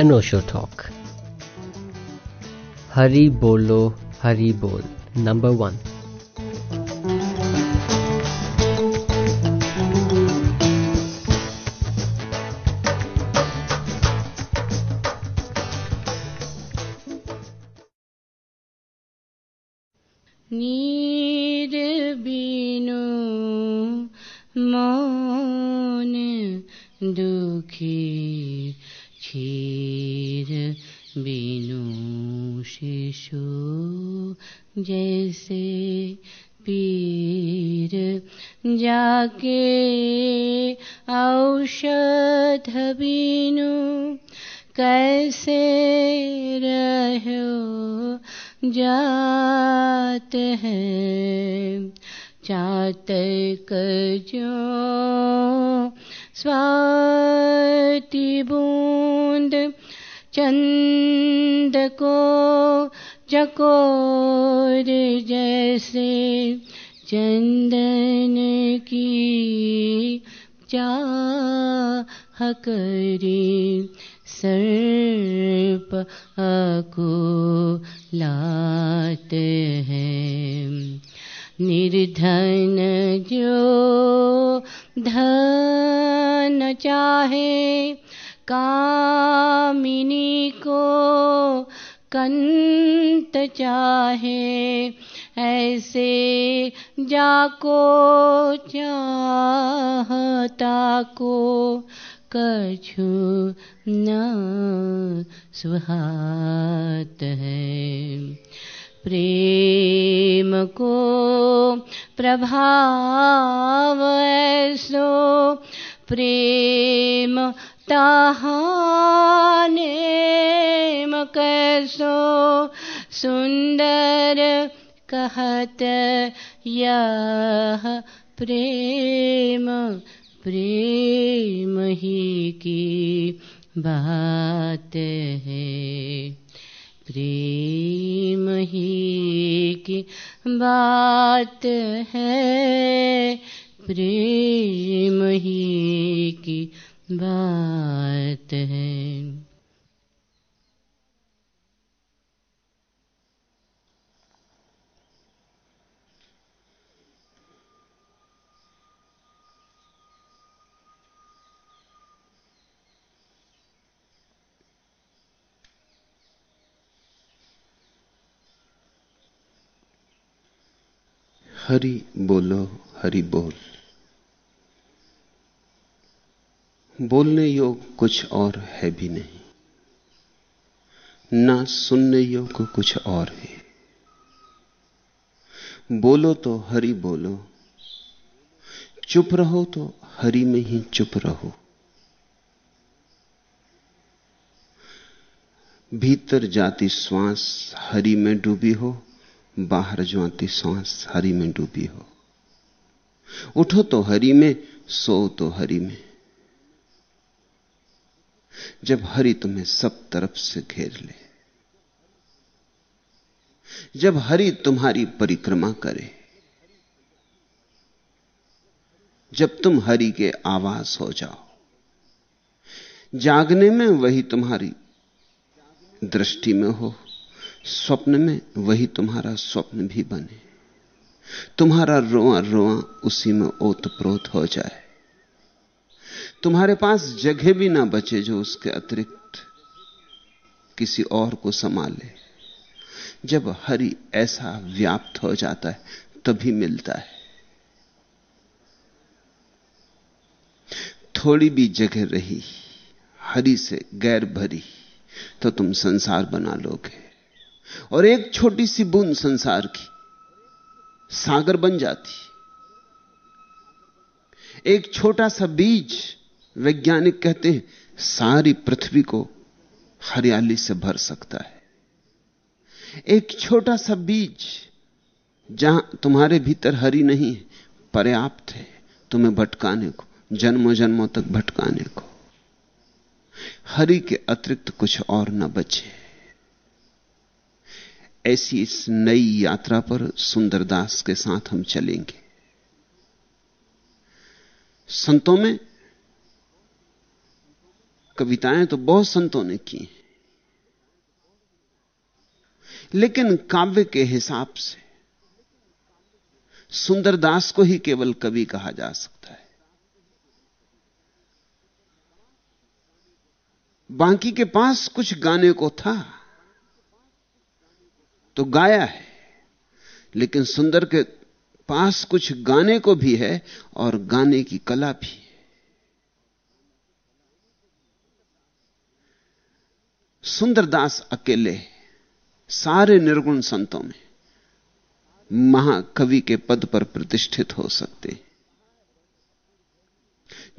Osho Talk. Hari Bolo Hari Bol, number one. करी सर्प को लात है। निर्धन जो धन चाहे, कामिनी को कंत चाहे, ऐसे जाको चाहता को कछु न सुहात है। प्रेम को प्रभाव ऐसो, प्रेम ताहानेम कैसो, सुंदर कहत यह प्रेम प्रेम ही की बात है। प्रेम ही की बात है। प्रेम ही की बात है। हरि बोलो, हरि बोल। बोलने योग कुछ और है भी नहीं। ना सुनने योग कुछ और है। बोलो तो हरि बोलो, चुप रहो तो हरि में ही चुप रहो। भीतर जाती श्वास हरि में डूबी हो बाहर ज्वाती सांस, हरि में डूबी हो। उठो तो हरि में, सो तो हरि में। जब हरि तुम्हें सब तरफ़ से घेर ले, जब हरि तुम्हारी परिक्रमा करे, जब तुम हरि के आवास हो जाओ, जागने में वही तुम्हारी दृष्टि में हो। स्वप्न में वही तुम्हारा स्वप्न भी बने। तुम्हारा रोआ रोआ उसी में ओतप्रोत हो जाए। तुम्हारे पास जगह भी ना बचे जो उसके अतिरिक्त किसी और को संभाले। जब हरि ऐसा व्याप्त हो जाता है, तभी मिलता है। थोड़ी भी जगह रही, हरि से गैर भरी तो तुम संसार बना लोगे। और एक छोटी सी बूंद संसार की सागर बन जाती। एक छोटा सा बीज वैज्ञानिक कहते हैं, सारी पृथ्वी को हरियाली से भर सकता है। एक छोटा सा बीज जहाँ तुम्हारे भीतर हरी नहीं है, पर्याप्त है तुम्हें भटकाने को, जन्मों जन्मों तक भटकाने को। हरि के अतिरिक्त कुछ और न बचे। ऐसी इस नई यात्रा पर सुंदरदास के साथ हम चलेंगे। संतों में कविताएँ तो बहुत संतों ने की लेकिन काव्य के हिसाब से सुंदरदास को ही केवल कवि कहा जा सकता है। बाकी के पास कुछ गाने को था। तो गाया है। लेकिन सुंदर के पास कुछ गाने को भी है और गाने की कला भी है। सुंदरदास अकेले, सारे निर्गुण संतों में महाकवि के पद पर प्रतिष्ठित हो सकते।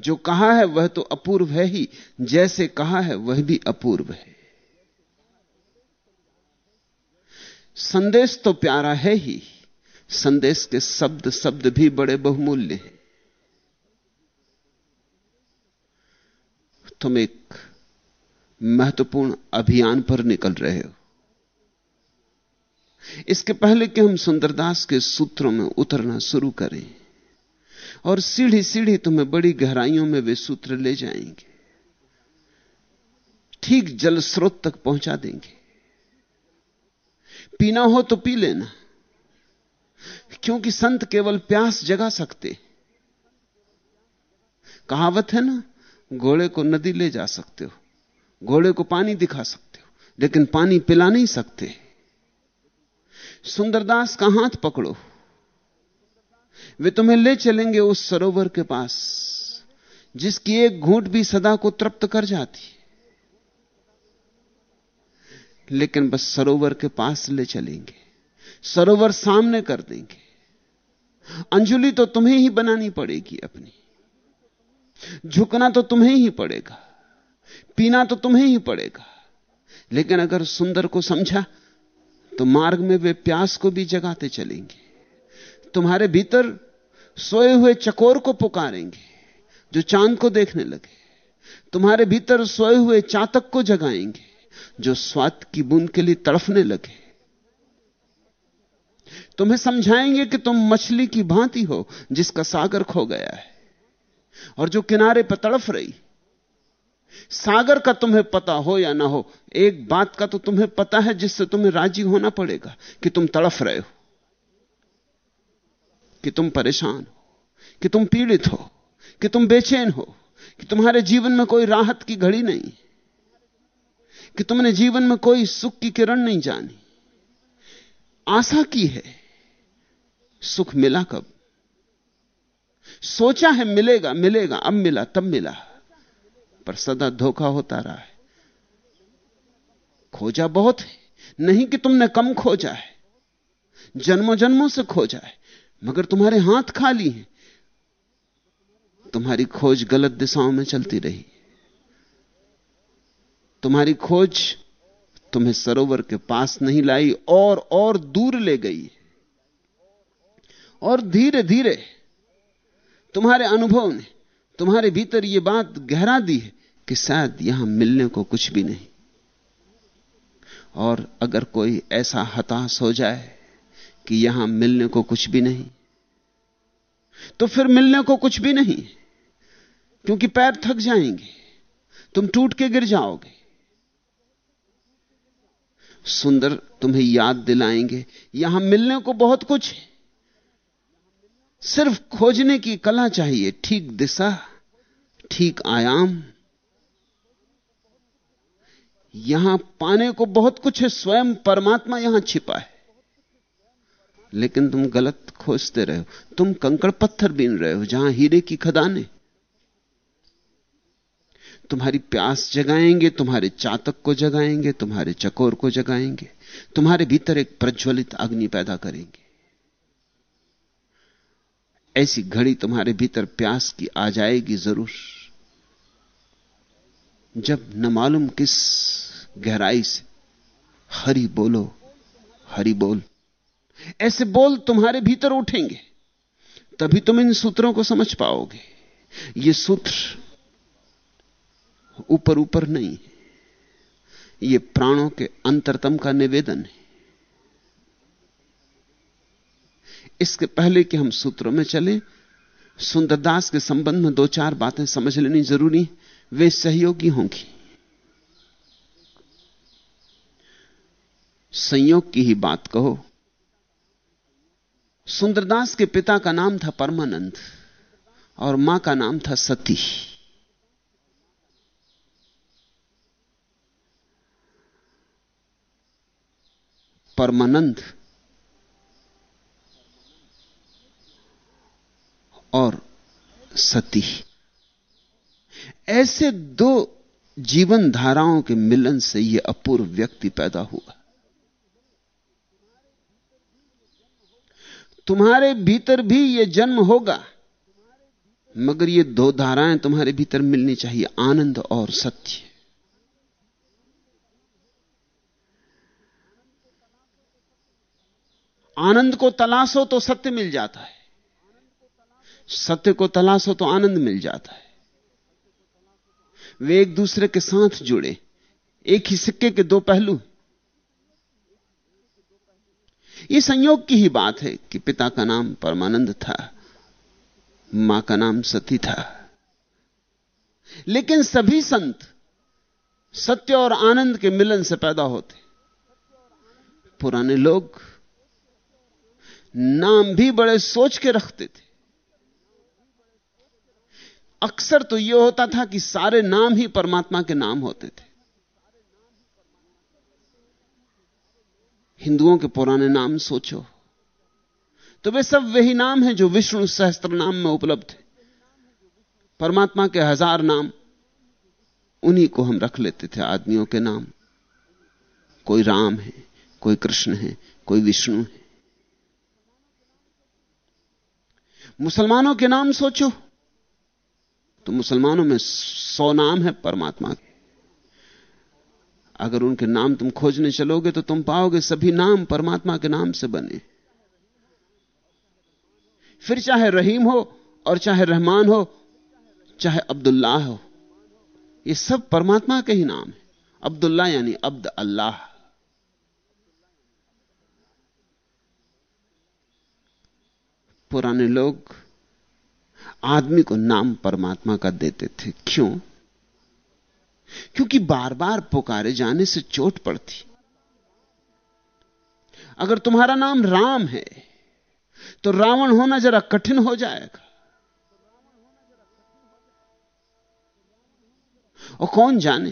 जो कहा है वह तो अपूर्व है ही, जैसे कहा है वह भी अपूर्व है। संदेश तो प्यारा है ही। संदेश के शब्द शब्द भी बड़े बहुमूल्य हैं। तुम एक महत्वपूर्ण अभियान पर निकल रहे हो। इसके पहले कि हम सुंदरदास के सूत्रों में उतरना शुरू करें और सीढ़ी सीढ़ी तुम्हें बड़ी गहराइयों में वे सूत्र ले जाएँगे। ठीक जल स्रोत तक पहुँचा देंगे। पीना हो तो पी लेना। क्योंकि संत केवल प्यास जगा सकते। कहावत है ना, घोड़े को नदी ले जा सकते हो, घोड़े को पानी दिखा सकते हो, लेकिन पानी पिला नहीं सकते। सुंदरदास का हाथ पकड़ो। वे तुम्हें ले चलेंगे उस सरोवर के पास, जिसकी एक घूंट भी सदा को तृप्त कर जाती लेकिन बस सरोवर के पास ले चलेंगे। सरोवर सामने कर देंगे। अंजुलि तो तुम्हें ही बनानी पड़ेगी अपनी। झुकना तो तुम्हें ही पड़ेगा। पीना तो तुम्हें ही पड़ेगा। लेकिन अगर सुंदर को समझा तो मार्ग में वे प्यास को भी जगाते चलेंगे। तुम्हारे भीतर सोए हुए चकोर को पुकारेंगे, जो चाँद को देखने लगे। तुम्हारे भीतर सोए हुए चातक को जगाएँगे। जो स्वाद की बूंद के लिए तड़फने लगे। तुम्हें समझाएँगे कि तुम मछली की भांति हो, जिसका सागर खो गया है, और जो किनारे पर तड़फ रही। सागर का तुम्हें पता हो या ना हो, एक बात का तो तुम्हें पता है जिससे तुम्हें राज़ी होना पड़ेगा कि तुम तड़फ रहे हो, कि तुम परेशान हो, कि तुम पीड़ित हो, कि तुम बेचैन हो, कि तुम्हारे जीवन में कोई राहत की घड़ी नहीं कि तुमने जीवन में कोई सुख की किरण नहीं जानी। आशा की है, सुख मिला कब? सोचा है मिलेगा मिलेगा, अब मिला, तब मिला। पर सदा धोखा होता रहा है। खोजा बहुत है, नहीं कि तुमने कम खोजा है। जन्मों जन्मों से खोजा है, मगर तुम्हारे हाथ खाली हैं। तुम्हारी खोज गलत दिशाओं में चलती रही। तुम्हारी खोज तुम्हें सरोवर के पास नहीं लाई और और दूर ले गई। और धीरे धीरे तुम्हारे अनुभव ने तुम्हारे भीतर यह बात गहरा दी है कि शायद यहाँ मिलने को कुछ भी नहीं। और अगर कोई ऐसा हताश हो जाए कि यहाँ मिलने को कुछ भी नहीं तो फिर मिलने को कुछ भी नहीं, क्योंकि पैर थक जाएँगे, तुम टूट के गिर जाओगे। सुंदर तुम्हें याद दिलाएँगे। यहाँ मिलने को बहुत कुछ है। सिर्फ़ खोजने की कला चाहिए। ठीक दिशा, ठीक आयाम। यहाँ पाने को बहुत कुछ है। स्वयं परमात्मा यहाँ छिपा है। लेकिन तुम गलत खोजते रहे हो। तुम कंकड़ पत्थर बीन रहे हो, जहाँ हीरे की खदाने। तुम्हारी प्यास जगाएँगे, तुम्हारे चातक को जगाएँगे, तुम्हारे चकोर को जगाएँगे, तुम्हारे भीतर एक प्रज्वलित अग्नि पैदा करेंगे। ऐसी घड़ी तुम्हारे भीतर प्यास की आ जाएगी ज़रूर। जब न मालूम किस गहराई से, हरि बोलो, हरि बोल, ऐसे बोल तुम्हारे भीतर उठेंगे, तभी तुम इन सूत्रों को समझ पाओगे। ये सूत्र ऊपर ऊपर नहीं। है ये प्राणों के अंतरतम का निवेदन है। इसके पहले कि हम सूत्रों में चले, सुंदरदास के संबंध में दो चार बातें समझ लेनी ज़रूरी, वे सहयोगी होंगी। संयोग की ही बात कहो। सुंदरदास के पिता का नाम था परमानंद और माँ का नाम था सती। परमानंद। और सती। ऐसे दो जीवन धाराओं के मिलन से यह अपूर्व व्यक्ति पैदा हुआ। तुम्हारे भीतर भी यह जन्म होगा, मगर ये दो धाराएँ तुम्हारे भीतर मिलनी चाहिए, आनंद और सत्य। आनंद को तलाशो तो सत्य मिल जाता है। सत्य को तलाशो तो आनंद मिल जाता है। वे एक दूसरे के साथ जुड़े। एक ही सिक्के के दो पहलू यह संयोग की ही बात है कि पिता का नाम परमानंद था, माँ का नाम सती था। लेकिन सभी संत सत्य और आनंद के मिलन से पैदा होते। पुराने लोग नाम भी बड़े सोच के रखते थे। अक्सर तो यह होता था कि सारे नाम ही परमात्मा के नाम होते थे। हिंदुओं के पुराने नाम सोचो। तो वे सब वही नाम हैं जो विष्णु सहस्त्र नाम में उपलब्ध है। परमात्मा के हज़ार नाम, उन्हीं को हम रख लेते थे, आदमियों के नाम। कोई राम है, कोई कृष्ण है, कोई विष्णु है। मुसलमानों के नाम सोचो। तो मुसलमानों में सौ नाम है परमात्मा के। अगर उनके नाम तुम खोजने चलोगे तो तुम पाओगे सभी नाम परमात्मा के नाम से बने। फिर चाहे रहीम हो और चाहे रहमान हो, चाहे अब्दुल्लाह हो, ये सब परमात्मा के ही नाम है। अब्दुल्ला यानी अब्द अल्लाह। पुराने लोग आदमी को नाम परमात्मा का देते थे। क्यों? क्योंकि बार बार पुकारे जाने से चोट पड़ती। अगर तुम्हारा नाम राम है तो रावण होना जरा कठिन हो जाएगा। और कौन जाने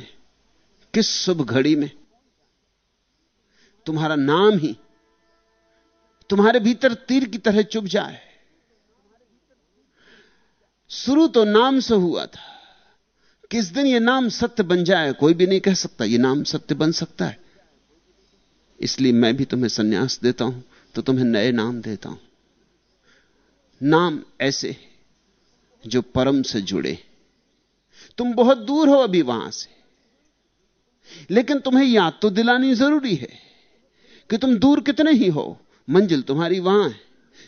किस शुभ घड़ी में? तुम्हारा नाम ही तुम्हारे भीतर तीर की तरह चुभ जाए। शुरू तो नाम से हुआ था। किस दिन यह नाम सत्य बन जाए, कोई भी नहीं कह सकता यह नाम सत्य बन सकता है। इसलिए मैं भी तुम्हें सन्यास देता हूँ तो तुम्हें नए नाम देता हूँ। नाम ऐसे जो परम से जुड़े तुम बहुत दूर हो अभी वहाँ से। लेकिन तुम्हें याद तो दिलानी ज़रूरी है कि तुम दूर कितने ही हो। मंजिल तुम्हारी वहाँ है,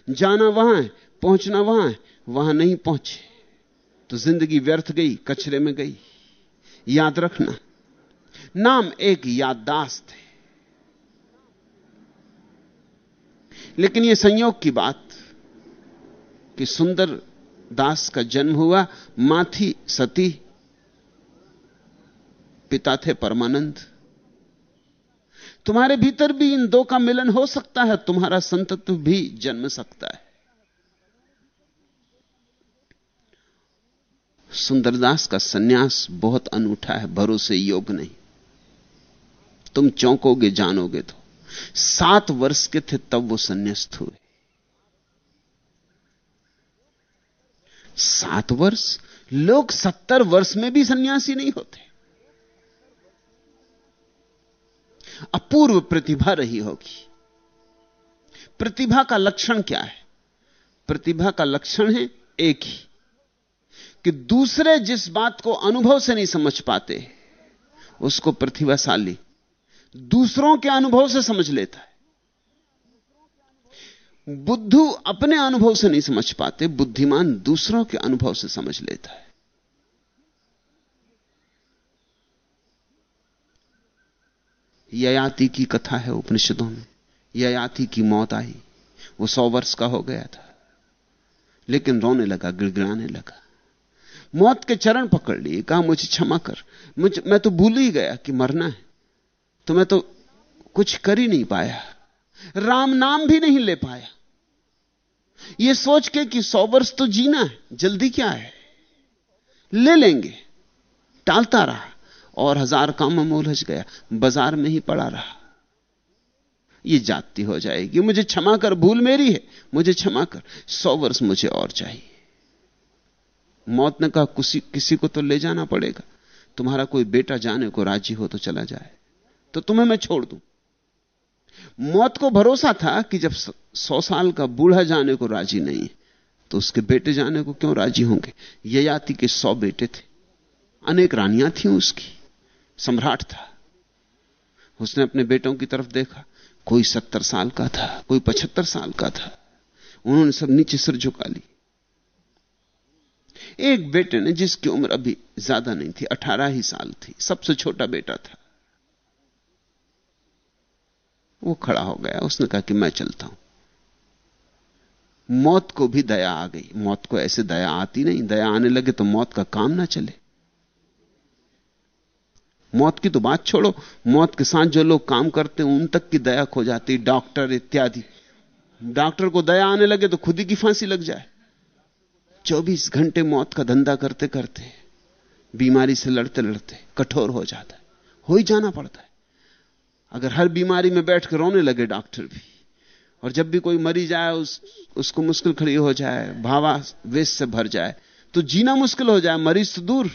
जाना वहाँ है, पहुँचना वहाँ है, वहाँ नहीं पहुँचे। तो ज़िंदगी व्यर्थ गई, कचरे में गई। याद रखना, नाम एक याददाश्त है। लेकिन यह संयोग की बात कि सुंदर दास का जन्म हुआ माँ थी सती, पिता थे परमानंद। तुम्हारे भीतर भी इन दो का मिलन हो सकता है, तुम्हारा संतत्व भी जन्म सकता है। सुंदरदास का सन्यास बहुत अनूठा है, भरोसे योग नहीं। तुम चौंकोगे, जानोगे तो। सात वर्ष के थे, तब वो संन्यास्त हुए। सात वर्ष? लोग सत्तर वर्ष में भी सन्यासी नहीं होते। अपूर्व प्रतिभा रही होगी। प्रतिभा का लक्षण क्या है? प्रतिभा का लक्षण है एक ही। कि दूसरे जिस बात को अनुभव से नहीं समझ पाते, उसको प्रतिभाशाली दूसरों के अनुभव से समझ लेता है। बुद्धू अपने अनुभव से नहीं समझ पाते, बुद्धिमान दूसरों के अनुभव से समझ लेता है। ययाति की कथा है उपनिषदों में। ययाति की मौत आई, वो सौ वर्ष का हो गया था। लेकिन रोने लगा, गिड़गिड़ाने लगा। मौत के चरण पकड़ लिए, कहा, मुझे क्षमा कर। मुझे, मैं तो भूल ही गया कि मरना है। तो मैं तो कुछ कर ही नहीं पाया। राम नाम भी नहीं ले पाया। यह सोच के कि सौ वर्ष तो जीना है, जल्दी क्या है? ले लेंगे। टालता रहा और हज़ार कामों में उलझ गया। बाज़ार में ही पड़ा रहा। ये जाती हो जाएगी। मुझे क्षमा कर, भूल मेरी है। मुझे क्षमा कर। सौ वर्ष मुझे और चाहिए। मौत ने कहा, किसी किसी को तो ले जाना पड़ेगा। तुम्हारा कोई बेटा जाने को राज़ी हो तो चला जाए। तो तुम्हें मैं छोड़ दूँ? मौत को भरोसा था कि जब सौ साल का बूढ़ा जाने को राज़ी नहीं तो उसके बेटे जाने को क्यों राज़ी होंगे? ययाति के सौ बेटे थे। अनेक रानियाँ थी उसकी। सम्राट था। उसने अपने बेटों की तरफ़ देखा। कोई सत्तर साल का था, कोई पचहत्तर साल का था। उन्होंने सब नीचे सिर झुका ली। एक बेटे ने जिसकी उम्र अभी ज़्यादा नहीं थी, अठारह ही साल थी, सबसे छोटा बेटा था। वो खड़ा हो गया, उसने कहा कि मैं चलता हूँ। मौत को भी दया आ गई। मौत को ऐसे दया आती नहीं, दया आने लगे तो मौत का काम ना चले। मौत की तो बात छोड़ो, मौत के साथ जो लोग काम करते हैं, उन तक की दया खो जाती, डॉक्टर इत्यादि। डॉक्टर को दया आने लगे तो खुद ही की फांसी लग जाए। 24 घंटे मौत का धंधा करते करते बीमारी से लड़ते लड़ते कठोर हो जाता है। हो ही जाना पड़ता है। अगर हर बीमारी में बैठ कर रोने लगे डॉक्टर भी, और जब भी कोई मरी जाए उस, उसको मुश्किल खड़ी हो जाए, भावा वेश से भर जाए तो जीना मुश्किल हो जाए, मरीज़ तो दूर,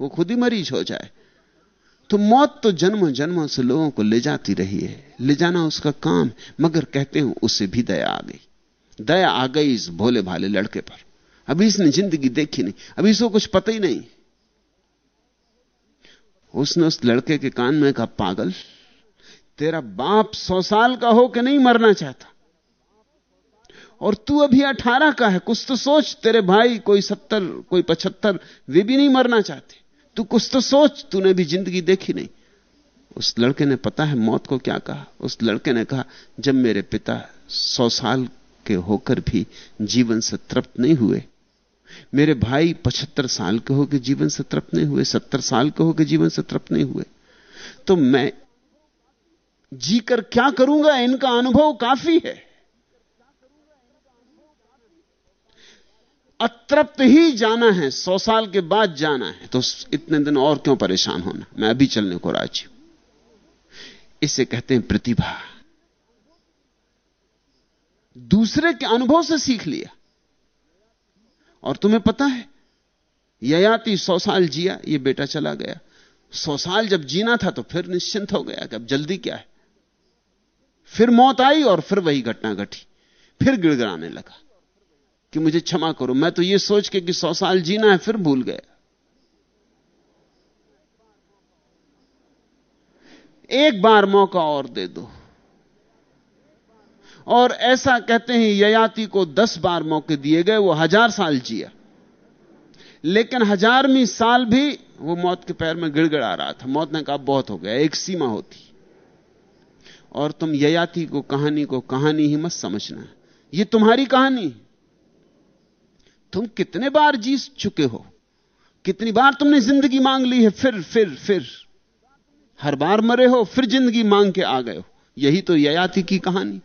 वो खुद ही मरीज़ हो जाए। तो मौत तो जन्म जन्मों से लोगों को ले जाती रही है। ले जाना उसका काम मगर कहते हैं उसे भी दया आ गई। दया आ गई इस भोले भाले लड़के पर। अभी इसने ज़िंदगी देखी नहीं, अभी इसको कुछ पता ही नहीं। उसने उस लड़के के कान में कहा, पागल, तेरा बाप सौ साल का हो के नहीं मरना चाहता। और तू अभी अठारह का है, कुछ तो सोच, तेरे भाई कोई सत्तर, कोई पचहत्तर, वे भी नहीं मरना चाहते। तू कुछ तो सोच, तूने भी ज़िंदगी देखी नहीं। उस लड़के ने पता है मौत को क्या कहा? उस लड़के ने कहा, जब मेरे पिता सौ साल के होकर भी जीवन से तृप्त नहीं हुए मेरे भाई पचहत्तर साल के होकर जीवन से तृप्त नहीं हुए, सत्तर साल के होकर जीवन से तृप्त नहीं हुए। तो मैं जीकर क्या करूँगा? इनका अनुभव काफ़ी है। अतृप्त ही जाना है, सौ साल के बाद जाना है। तो इतने दिन और क्यों परेशान होना? मैं अभी चलने को राज़ी हूँ। इसे कहते हैं प्रतिभा। दूसरे के अनुभव से सीख लिया। और तुम्हें पता है, ययाति सौ साल जिया, ये बेटा चला गया। सौ साल जब जीना था तो फिर निश्चिंत हो गया कि अब जल्दी क्या है। फिर मौत आई और फिर वही घटना घटी। फिर गिड़गिड़ाने लगा कि मुझे क्षमा करो। मैं तो ये सोच के कि सौ साल जीना है, फिर भूल गया। एक बार मौका और दे दो। और ऐसा कहते हैं ययाति को दस बार मौके दिए गए, वो हज़ार साल जिया। लेकिन हजारवीं साल भी वो मौत के पैर में गिड़गिड़ा रहा था। मौत ने कहा बहुत हो गया, एक सीमा होती। और तुम ययाति को, कहानी को, कहानी ही मत समझना। ये तुम्हारी कहानी तुम कितने बार जी चुके हो? कितनी बार तुमने ज़िंदगी मांग ली है, फिर फिर फिर। हर बार मरे हो, फिर ज़िंदगी मांग के आ गए हो। यही तो ययाति की कहानी।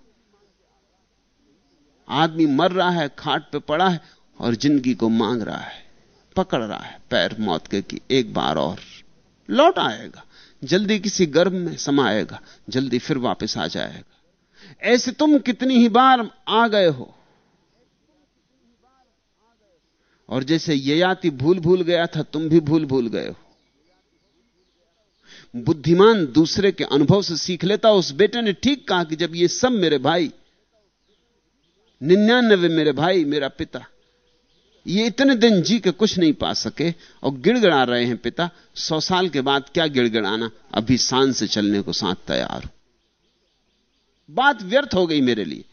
आदमी मर रहा है, खाट पे पड़ा है और ज़िंदगी को मांग रहा है, पकड़ रहा है पैर मौत के कि एक बार और लौट आएगा। जल्दी किसी गर्भ में समाएगा, जल्दी फिर वापस आ जाएगा। ऐसे तुम कितनी ही बार आ गए हो। और जैसे ये याति भूल भूल गया था, तुम भी भूल भूल गए हो। बुद्धिमान दूसरे के अनुभव से सीख लेता, उस बेटे ने ठीक कहा कि जब ये सब मेरे भाई निन्यानवे मेरे भाई, मेरा पिता। ये इतने दिन जी के कुछ नहीं पा सके और गिड़गड़ा रहे हैं पिता। सौ साल के बाद क्या गिड़गड़ाना? अभी शान से चलने को साथ तैयार हो। बात व्यर्थ हो गई मेरे लिए।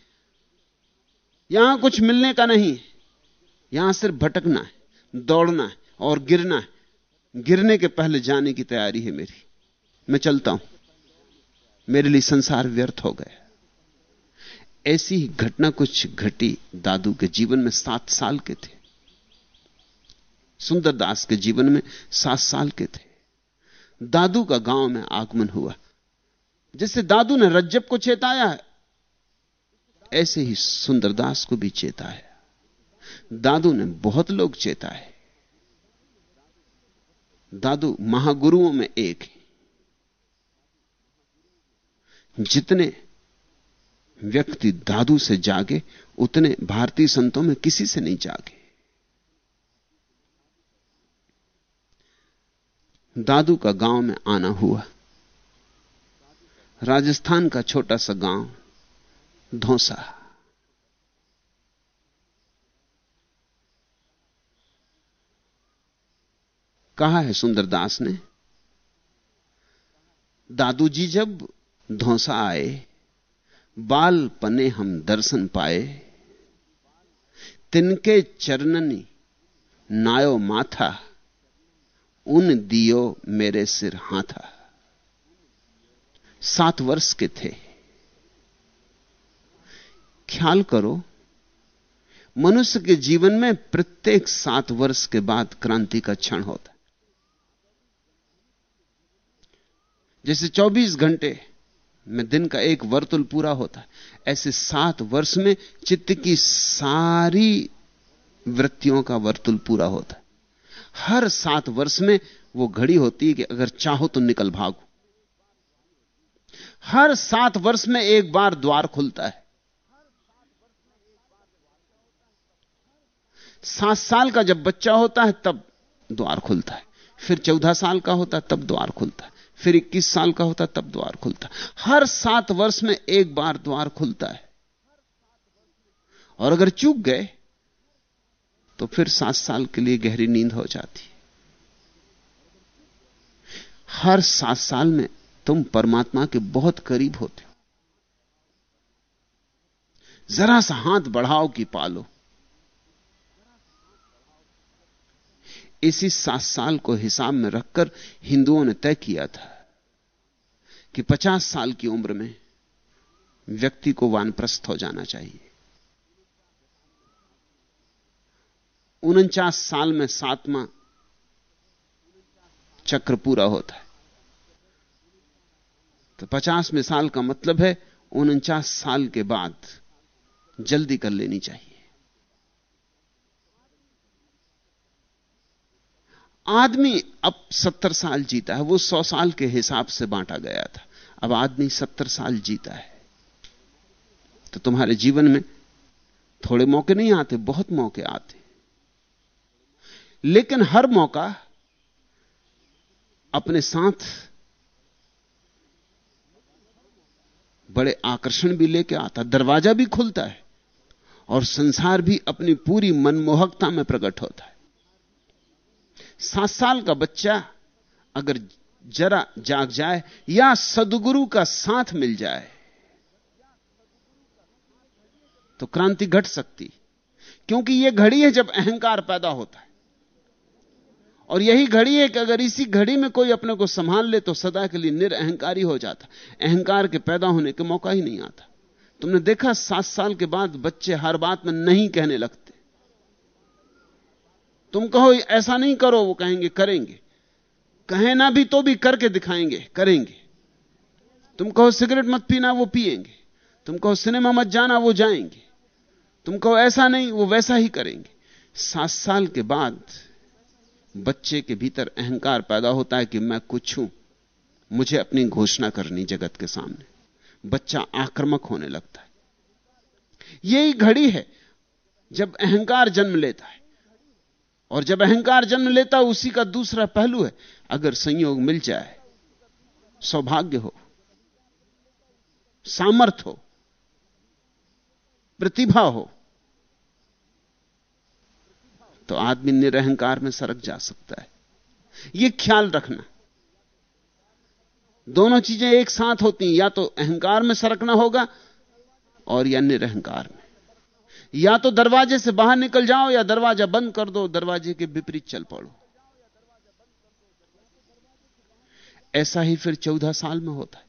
यहाँ कुछ मिलने का नहीं। यहाँ सिर्फ़ भटकना है, दौड़ना है और गिरना है। गिरने के पहले जाने की तैयारी है मेरी। मैं चलता हूँ। मेरे लिए संसार व्यर्थ हो गया। ऐसी ही घटना कुछ घटी दादू के जीवन में सात साल के थे। सुंदरदास के जीवन में सात साल के थे। दादू का गाँव में आगमन हुआ जैसे दादू ने रज्जब को चेताया। है ऐसे ही सुंदरदास को भी चेता है दादू ने बहुत लोग चेता है दादू महागुरुओं में एक है। जितने व्यक्ति दादू से जागे, उतने भारतीय संतों में किसी से नहीं जागे। दादू का गाँव में आना हुआ। राजस्थान का छोटा सा गाँव, धौसा। कहा है सुंदरदास ने दादू जी जब धौसा आए बाल पने हम दर्शन पाए। तिनके चरणनी नायो माथा, उन दियो मेरे सिर हाथा। सात वर्ष के थे। ख्याल करो, मनुष्य के जीवन में प्रत्येक सात वर्ष के बाद क्रांति का क्षण होता है। जैसे 24 घंटे में दिन का एक वर्तुल पूरा होता है। ऐसे सात वर्ष में चित्त की सारी वृत्तियों का वर्तुल पूरा होता है। हर सात वर्ष में वो घड़ी होती है कि अगर चाहो तो निकल भागो। हर सात वर्ष में एक बार द्वार खुलता है। सात साल का जब बच्चा होता है तब द्वार खुलता है। फिर चौदह साल का होता है तब द्वार खुलता है। फिर इक्कीस साल का होता तब द्वार खुलता। हर सात वर्ष में एक बार द्वार खुलता है। और अगर चूक गए तो फिर सात साल के लिए गहरी नींद हो जाती। हर सात साल में तुम परमात्मा के बहुत करीब होते हो। जरा सा हाथ बढ़ाओ कि पालो। इसी सात साल को हिसाब में रखकर हिंदुओं ने तय किया था कि पचास साल की उम्र में व्यक्ति को वानप्रस्थ हो जाना चाहिए। उनचास साल में सातवां चक्र पूरा होता है। तो पचास में साल का मतलब है उनचास साल के बाद जल्दी कर लेनी चाहिए। आदमी अब सत्तर साल जीता है, वो सौ साल के हिसाब से बांटा गया था। अब आदमी सत्तर साल जीता है। तो तुम्हारे जीवन में थोड़े मौके नहीं आते, बहुत मौके आते। लेकिन हर मौका अपने साथ बड़े आकर्षण भी लेके आता दरवाज़ा भी खुलता है, और संसार भी अपनी पूरी मनमोहकता में प्रकट होता है। सात साल का बच्चा अगर जरा जाग जाए या सदगुरु का साथ मिल जाए तो क्रांति घट सकती। क्योंकि यह घड़ी है जब अहंकार पैदा होता है। और यही घड़ी है कि अगर इसी घड़ी में कोई अपने को संभाल ले तो सदा के लिए निरअहकारी हो जाता। अहंकार के पैदा होने का मौका ही नहीं आता। तुमने देखा सात साल के बाद बच्चे हर बात में नहीं कहने लगते। तुम कहो, ऐसा नहीं करो, वो कहेंगे, करेंगे। कहे ना भी तो भी करके दिखाएँगे, करेंगे। तुम कहो, सिगरेट मत पीना, वो पिएँगे तुम कहो, सिनेमा मत जाना, वो जाएँगे। तुम कहो, ऐसा नहीं, वो वैसा ही करेंगे। सात साल के बाद बच्चे के भीतर अहंकार पैदा होता है कि मैं कुछ हूँ, मुझे अपनी घोषणा करनी जगत के सामने। बच्चा आक्रामक होने लगता है। यही घड़ी है जब अहंकार जन्म लेता है। और जब अहंकार जन्म लेता, उसी का दूसरा पहलू है। अगर संयोग मिल जाए, सौभाग्य हो, सामर्थ हो, प्रतिभा हो तो आदमी निरहंकार में सरक जा सकता है। यह ख्याल रखना। दोनों चीज़ें एक साथ होती हैं। या तो अहंकार में सरकना होगा और या निरहंकार में। या तो दरवाजे से बाहर निकल जाओ या दरवाज़ा बंद कर दो, दरवाजे के विपरीत चल पड़ो। ऐसा ही फिर चौदह साल में होता है।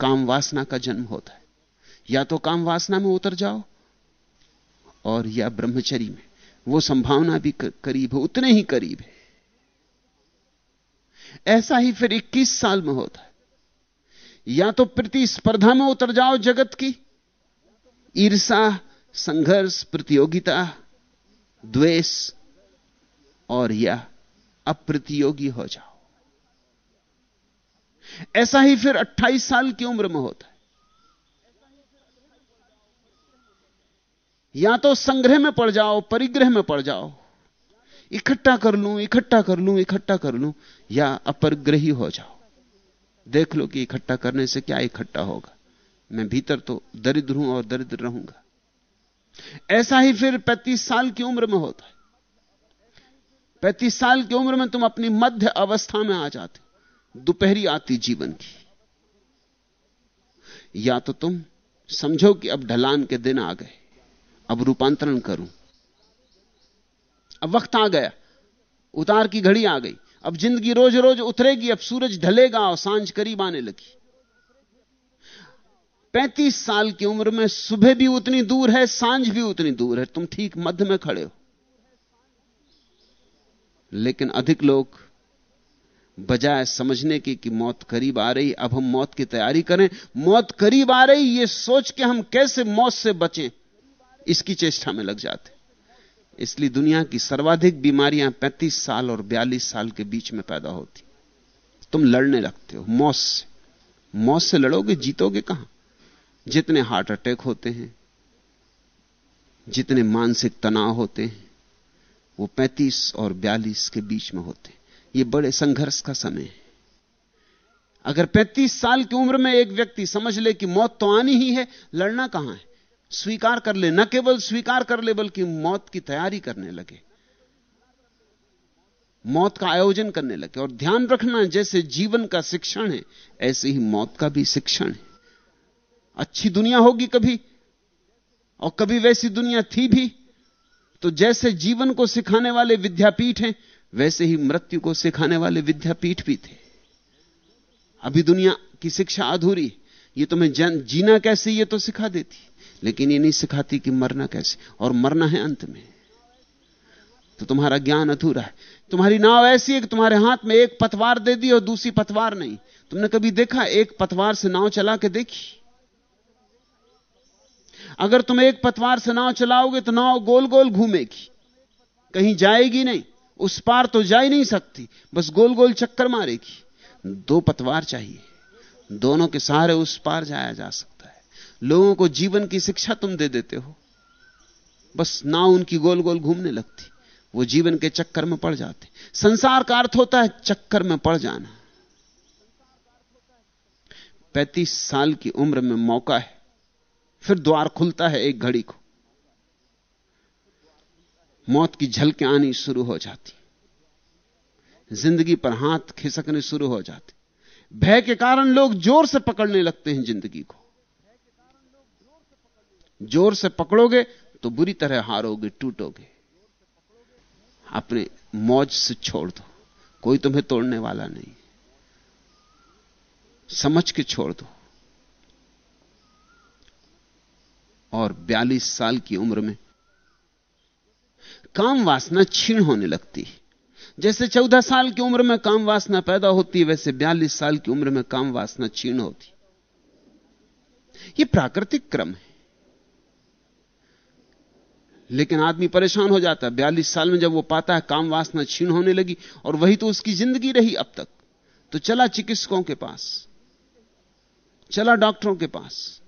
काम वासना का जन्म होता है। या तो काम वासना में उतर जाओ और या ब्रह्मचरी में। वो संभावना भी करीब है, उतने ही करीब है। ऐसा ही फिर 21 साल में होता है। या तो प्रतिस्पर्धा में उतर जाओ जगत की। ईर्षा संघर्ष, प्रतियोगिता, द्वेष और या अप्रतियोगी हो जाओ। ऐसा ही फिर 28 साल की उम्र में होता है। या तो संग्रह में पड़ जाओ, परिग्रह में पड़ जाओ। इकट्ठा कर लूँ, इकट्ठा कर लूँ, इकट्ठा कर लूँ, या अपरग्रही हो जाओ। देख लो कि इकट्ठा करने से क्या इकट्ठा होगा। मैं भीतर तो दरिद्र हूँ और दरिद्र रहूँगा। ऐसा ही फिर 35 साल की उम्र में होता है। 35 साल की उम्र में तुम अपनी मध्य अवस्था में आ जाते दोपहरी आती जीवन की। या तो तुम समझो कि अब ढलान के दिन आ गए। अब रूपांतरण करूँ। अब वक्त आ गया। उतार की घड़ी आ गई। अब ज़िंदगी रोज रोज उतरेगी। अब सूरज ढलेगा और साँझ करीब आने लगी। पैंतीस साल की उम्र में सुबह भी उतनी दूर है, साँझ भी उतनी दूर है। तुम ठीक मध्य में खड़े हो। लेकिन अधिक लोग बजाय समझने की कि मौत करीब आ रही, अब हम मौत की तैयारी करें। मौत करीब आ रही, ये सोच के हम कैसे मौत से बचें, इसकी चेष्टा में लग जाते। इसलिए दुनिया की सर्वाधिक बीमारियाँ 35 साल और 42 साल के बीच में पैदा होती। तुम लड़ने लगते हो मौत से। मौत से लड़ोगे, जीतोगे कहाँ? जितने हार्ट अटैक होते हैं, जितने मानसिक तनाव होते हैं, वो 35 और 42 के बीच में होते हैं। ये बड़े संघर्ष का समय है। अगर 35 साल की उम्र में एक व्यक्ति समझ ले कि मौत तो आनी ही है, लड़ना कहाँ है? स्वीकार कर ले, न केवल स्वीकार कर ले, बल्कि मौत की तैयारी करने लगे। मौत का आयोजन करने लगे। और ध्यान रखना, जैसे जीवन का शिक्षण है, ऐसे ही मौत का भी शिक्षण है। अच्छी दुनिया होगी कभी, और कभी वैसी दुनिया थी भी। तो जैसे जीवन को सिखाने वाले विद्यापीठ हैं, वैसे ही मृत्यु को सिखाने वाले विद्यापीठ भी थे। अभी दुनिया की शिक्षा अधूरी, ये तुम्हें जन, जीना कैसे, ये तो सिखा देती। लेकिन ये नहीं सिखाती कि मरना कैसे, और मरना है अंत में। तो तुम्हारा ज्ञान अधूरा है। तुम्हारी नाव ऐसी है कि तुम्हारे हाथ में एक पतवार दे दी और दूसरी पतवार नहीं। तुमने कभी देखा, एक पतवार से नाव चला के देखी? अगर तुम एक पतवार से नाव चलाओगे तो नाव गोल गोल घूमेगी। कहीं जाएगी नहीं। उस पार तो जा ही नहीं सकती। बस गोल गोल चक्कर मारेगी। दो पतवार चाहिए। दोनों के सहारे उस पार जाया जा सकता है। लोगों को जीवन की शिक्षा तुम दे देते हो। बस नाव उनकी गोल गोल घूमने लगती। वो जीवन के चक्कर में पड़ जाते। संसार का अर्थ होता है चक्कर में पड़ जाना। पैंतीस साल की उम्र में मौका है। फिर द्वार खुलता है एक घड़ी को। मौत की झलकें आनी शुरू हो जाती। ज़िंदगी पर हाथ खिसकने शुरू हो जाते। भय के कारण लोग ज़ोर से पकड़ने लगते हैं ज़िंदगी को। ज़ोर से पकड़ोगे तो बुरी तरह हारोगे, टूटोगे। अपने मौज से छोड़ दो। कोई तुम्हें तोड़ने वाला नहीं। समझ के छोड़ दो। और 42 साल की उम्र में काम वासना छीण होने लगती है। जैसे 14 साल की उम्र में काम वासना पैदा होती है, वैसे 42 साल की उम्र में काम वासना छीण होती यह प्राकृतिक क्रम है। लेकिन आदमी परेशान हो जाता है। बयालीस साल में जब वो पाता है, काम वासना छीण होने लगी और वही तो उसकी ज़िंदगी रही अब तक। तो चला चिकित्सकों के पास, चला डॉक्टरों के पास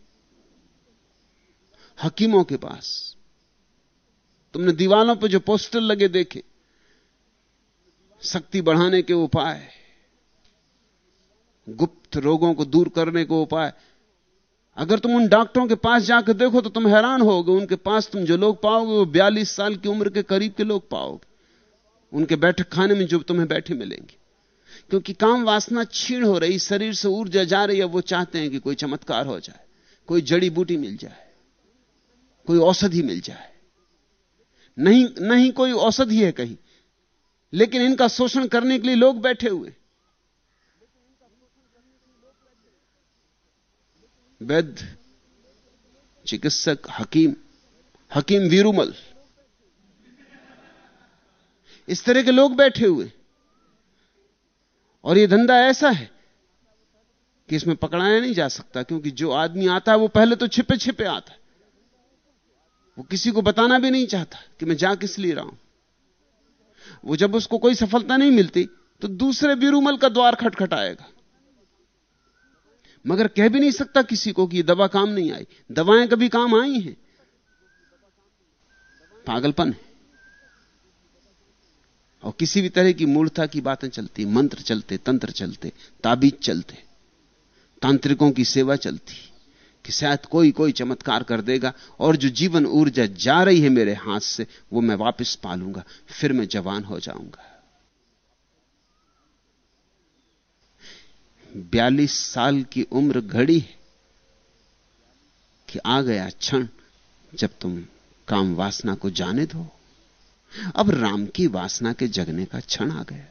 हकीमों के पास। तुमने दीवालों पर जो पोस्टर लगे देखे, शक्ति बढ़ाने के उपाय, गुप्त रोगों को दूर करने के उपाय। अगर तुम उन डॉक्टरों के पास जाकर देखो तो तुम हैरान होगे। उनके पास तुम जो लोग पाओगे, वो बयालीस साल की उम्र के करीब के लोग पाओगे। उनके बैठक खाने में जो तुम्हें बैठे मिलेंगे। क्योंकि काम वासना छीण हो रही, शरीर से ऊर्जा जा रही है, वो चाहते हैं कि कोई चमत्कार हो जाए, कोई जड़ी बूटी मिल जाए। कोई औषधि मिल जाए। नहीं नहीं कोई औषधि है कहीं। लेकिन इनका शोषण करने के लिए लोग बैठे हुए। वैद्य, चिकित्सक, हकीम हकीम वीरुमल। इस तरह के लोग बैठे हुए। और यह धंधा ऐसा है कि इसमें पकड़ाया नहीं जा सकता, क्योंकि जो आदमी आता है, वो पहले तो छिपे छिपे आता है। वो किसी को बताना भी नहीं चाहता कि मैं जा किस लिए रहा हूँ। वो जब उसको कोई सफलता नहीं मिलती तो दूसरे बिरूमल का द्वार खटखटाएगा। मगर कह भी नहीं सकता किसी को कि ये दवा काम नहीं आई। दवाएँ कभी काम आई हैं। पागलपन है। और किसी भी तरह की मूर्ता की बातें चलती, मंत्र चलते, तंत्र चलते, ताबीज चलते, तांत्रिकों की सेवा चलती। कि शायद कोई कोई चमत्कार कर देगा और जो जीवन ऊर्जा जा रही है मेरे हाथ से, वो मैं वापस पालूँगा, फिर मैं जवान हो जाऊँगा। बयालीस साल की उम्र घड़ी कि आ गया क्षण जब तुम काम वासना को जाने दो। अब राम की वासना के जगने का क्षण आ गया।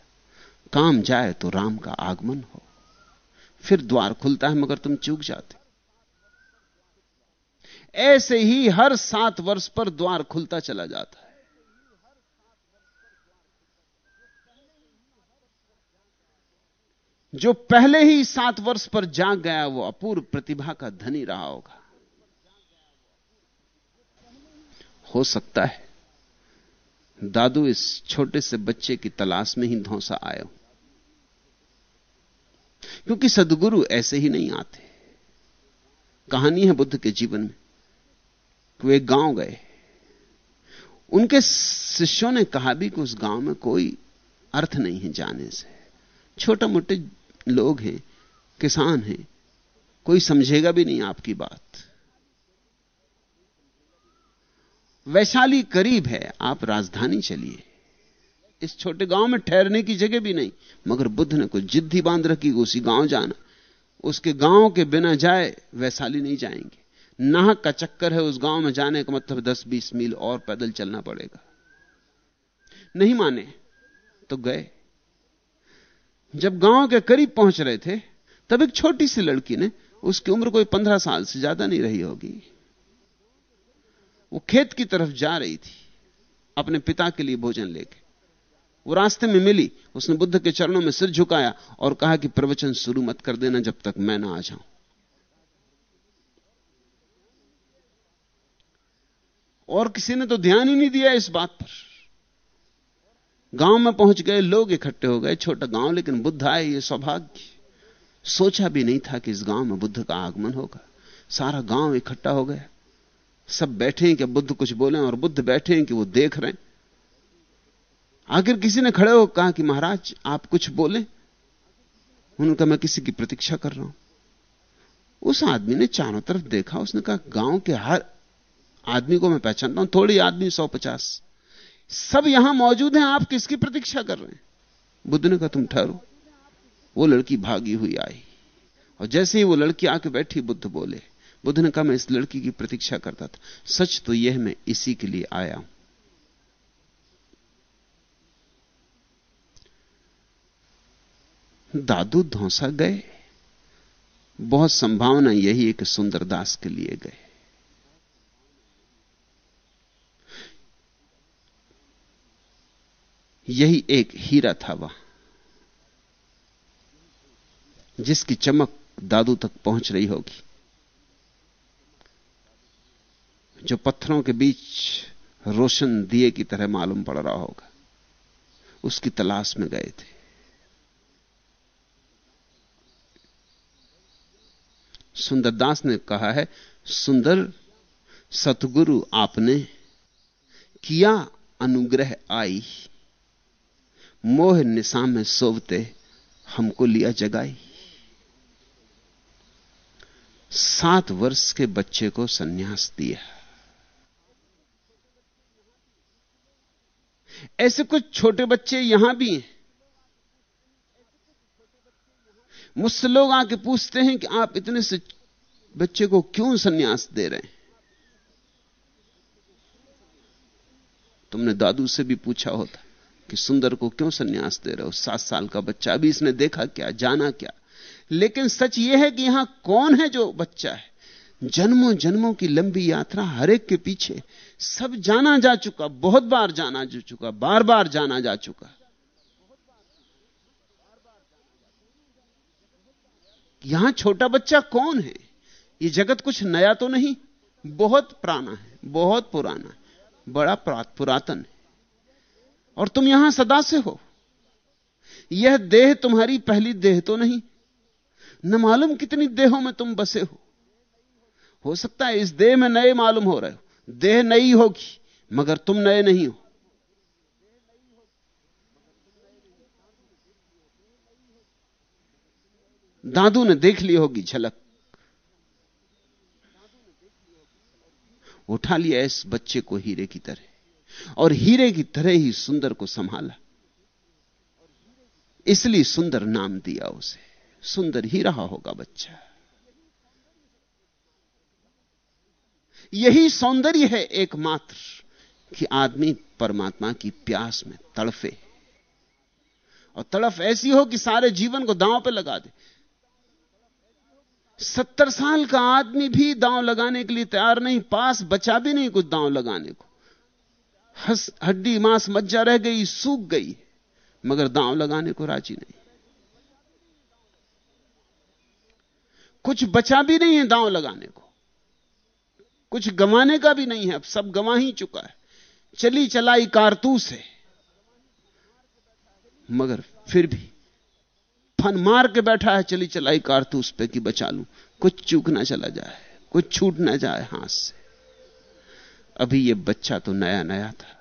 काम जाए तो राम का आगमन हो। फिर द्वार खुलता है मगर तुम चूक जाते। ऐसे ही हर सात वर्ष पर द्वार खुलता चला जाता है। जो पहले ही सात वर्ष पर जाग गया, वो अपूर्व प्रतिभा का धनी रहा होगा। हो सकता है, दादू इस छोटे से बच्चे की तलाश में ही धौसा आए क्योंकि सदगुरु ऐसे ही नहीं आते। कहानी है बुद्ध के जीवन में। वे गाँव गए। उनके शिष्यों ने कहा भी कि उस गाँव में कोई अर्थ नहीं है जाने से। छोटे मोटे लोग हैं, किसान हैं, कोई समझेगा भी नहीं आपकी बात। वैशाली करीब है, आप राजधानी चलिए। इस छोटे गाँव में ठहरने की जगह भी नहीं, मगर बुद्ध ने कुछ जिद्दी बाँध रखी उसी गाँव जाना। उसके गाँव के बिना जाए, वैशाली नहीं जाएँगे। नाहक का चक्कर है उस गाँव में जाने का मतलब 10-20 मील और पैदल चलना पड़ेगा। नहीं माने तो गए। जब गाँव के करीब पहुँच रहे थे, तब एक छोटी सी लड़की ने उसकी उम्र कोई पंद्रह साल से ज़्यादा नहीं रही होगी। वो खेत की तरफ़ जा रही थी, अपने पिता के लिए भोजन लेके। वो रास्ते में मिली, उसने बुद्ध के चरणों में सिर झुकाया और कहा कि प्रवचन शुरू मत कर देना जब तक मैं ना आ जाऊँ। और किसी ने तो ध्यान ही नहीं दिया इस बात पर। गाँव में पहुँच गए, लोग इकट्ठे हो गए, छोटा गाँव, लेकिन बुद्ध आए, ये सौभाग्य। सोचा भी नहीं था कि इस गाँव में बुद्ध का आगमन होगा। सारा गाँव इकट्ठा हो गया। सब बैठे हैं कि बुद्ध कुछ बोले, और बुद्ध बैठे हैं कि वो देख रहे हैं। आखिर किसी ने खड़े हो कहा कि महाराज, आप कुछ बोले। उन्होंने कहा, मैं किसी की प्रतीक्षा कर रहा हूँ। उस आदमी ने चारों तरफ़ देखा। उसने कहा, गाँव के हर आदमी को मैं पहचानता हूँ, थोड़ी आदमी, सौ पचास। सब यहाँ मौजूद हैं, आप किसकी प्रतीक्षा कर रहे हैं? बुद्ध ने कहा, तुम ठहरो। वो लड़की भागी हुई आई। और जैसे ही वो लड़की आके बैठी, बुद्ध बोले, बुद्ध ने कहा, मैं इस लड़की की प्रतीक्षा करता था। सच तो यह मैं इसी के लिए आया हूँ। दादू धौसा गए। बहुत संभावना यही है कि सुंदरदास के लिए गए। यही एक हीरा था वह, जिसकी चमक दादू तक पहुँच रही होगी, जो पत्थरों के बीच रोशन दिए की तरह मालूम पड़ रहा होगा। उसकी तलाश में गए थे। सुंदरदास ने कहा है, सुंदर, सतगुरु आपने किया अनुग्रह आई। मोह निशा में सोवते हमको लिया जगाई। सात वर्ष के बच्चे को सन्यास दिया। ऐसे कुछ छोटे बच्चे यहाँ भी हैं। मुझसे लोग आके पूछते हैं कि आप इतने से बच्चे को क्यों सन्यास दे रहे हैं? तुमने दादू से भी पूछा होता। कि सुंदर को क्यों सन्यास दे रहे हो? सात साल का बच्चा। अभी इसने देखा क्या, जाना क्या? लेकिन सच यह है कि यहाँ कौन है जो बच्चा है? जन्मों जन्मों की लंबी यात्रा हर एक के पीछे। सब जाना जा चुका, बहुत बार जाना जा चुका, बार बार जाना जा चुका। यहाँ छोटा बच्चा कौन है? ये जगत कुछ नया तो नहीं, बहुत पुराना है, बहुत पुराना बड़ा पुरातन है। और तुम यहाँ सदा से हो। यह देह तुम्हारी पहली देह तो नहीं। न मालूम कितनी देहों में तुम बसे हो। हो सकता है इस देह में नए मालूम हो रहे हो। देह नई होगी, मगर तुम नए नहीं हो। दादू ने देख ली होगी झलक। उठा लिया इस बच्चे को हीरे की तरह। और हीरे की तरह ही सुंदर को संभाला। इसलिए सुंदर नाम दिया उसे। सुंदर ही रहा होगा बच्चा। यही सौंदर्य है एकमात्र कि आदमी परमात्मा की प्यास में तड़फे। और तड़फ ऐसी हो कि सारे जीवन को दांव पे लगा दे। सत्तर साल का आदमी भी दांव लगाने के लिए तैयार नहीं, पास बचा भी नहीं कुछ दांव लगाने को। हड्डी मांस मज्जा रह गई, सूख गई, मगर दांव लगाने को राज़ी नहीं। कुछ बचा भी नहीं है दांव लगाने को। कुछ गंवाने का भी नहीं है, अब सब गंवा ही चुका है। चली चलाई कारतूस है, मगर फिर भी फन मार के बैठा है चली चलाई कारतूस पे कि बचा लू। कुछ चूक ना चला जाए, कुछ छूट ना जाए हाथ से। अभी ये बच्चा तो नया नया था।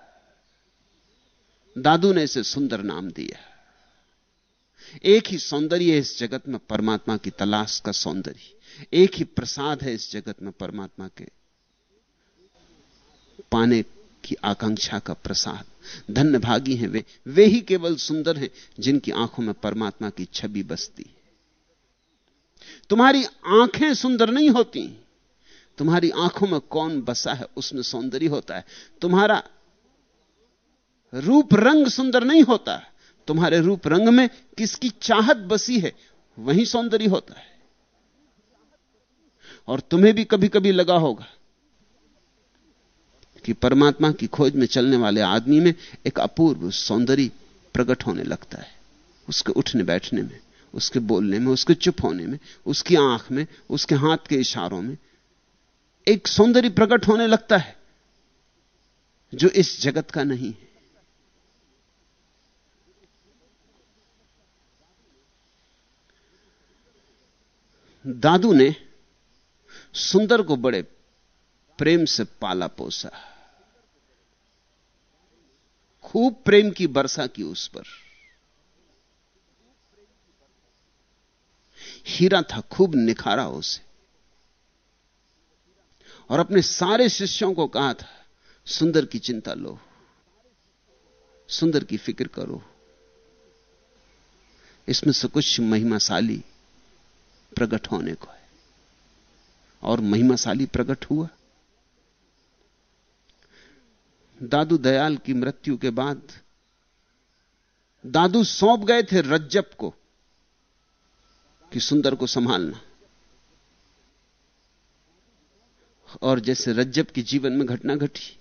दादू ने इसे सुंदर नाम दिया। एक ही सौंदर्य है इस जगत में परमात्मा की तलाश का सौंदर्य। एक ही प्रसाद है इस जगत में परमात्मा के पाने की आकांक्षा का प्रसाद। धन्य भागी हैं वे। वे ही केवल सुंदर हैं जिनकी आँखों में परमात्मा की छवि बसती। तुम्हारी आँखें सुंदर नहीं होती। तुम्हारी आँखों में कौन बसा है, उसमें सौंदर्य होता है। तुम्हारा रूप रंग सुंदर नहीं होता। तुम्हारे रूप रंग में किसकी चाहत बसी है, वही सौंदर्य होता है। और तुम्हें भी कभी कभी लगा होगा कि परमात्मा की खोज में चलने वाले आदमी में एक अपूर्व सौंदर्य प्रकट होने लगता है। उसके उठने बैठने में, उसके बोलने में, उसके चुप होने में, उसकी आँख में, उसके हाथ के इशारों में एक सौंदर्य प्रकट होने लगता है, जो इस जगत का नहीं है। दादू ने सुंदर को बड़े प्रेम से पाला पोसा। खूब प्रेम की वर्षा की उस पर। हीरा था खूब निखारा उसे। और अपने सारे शिष्यों को कहा था, सुंदर की चिंता लो, सुंदर की फ़िक्र करो। इसमें से कुछ महिमाशाली प्रकट होने को है। और महिमाशाली प्रकट हुआ। दादू दयाल की मृत्यु के बाद, दादू सौंप गए थे रज्जब को कि सुंदर को संभालना। और जैसे रज्जब के जीवन में घटना घटी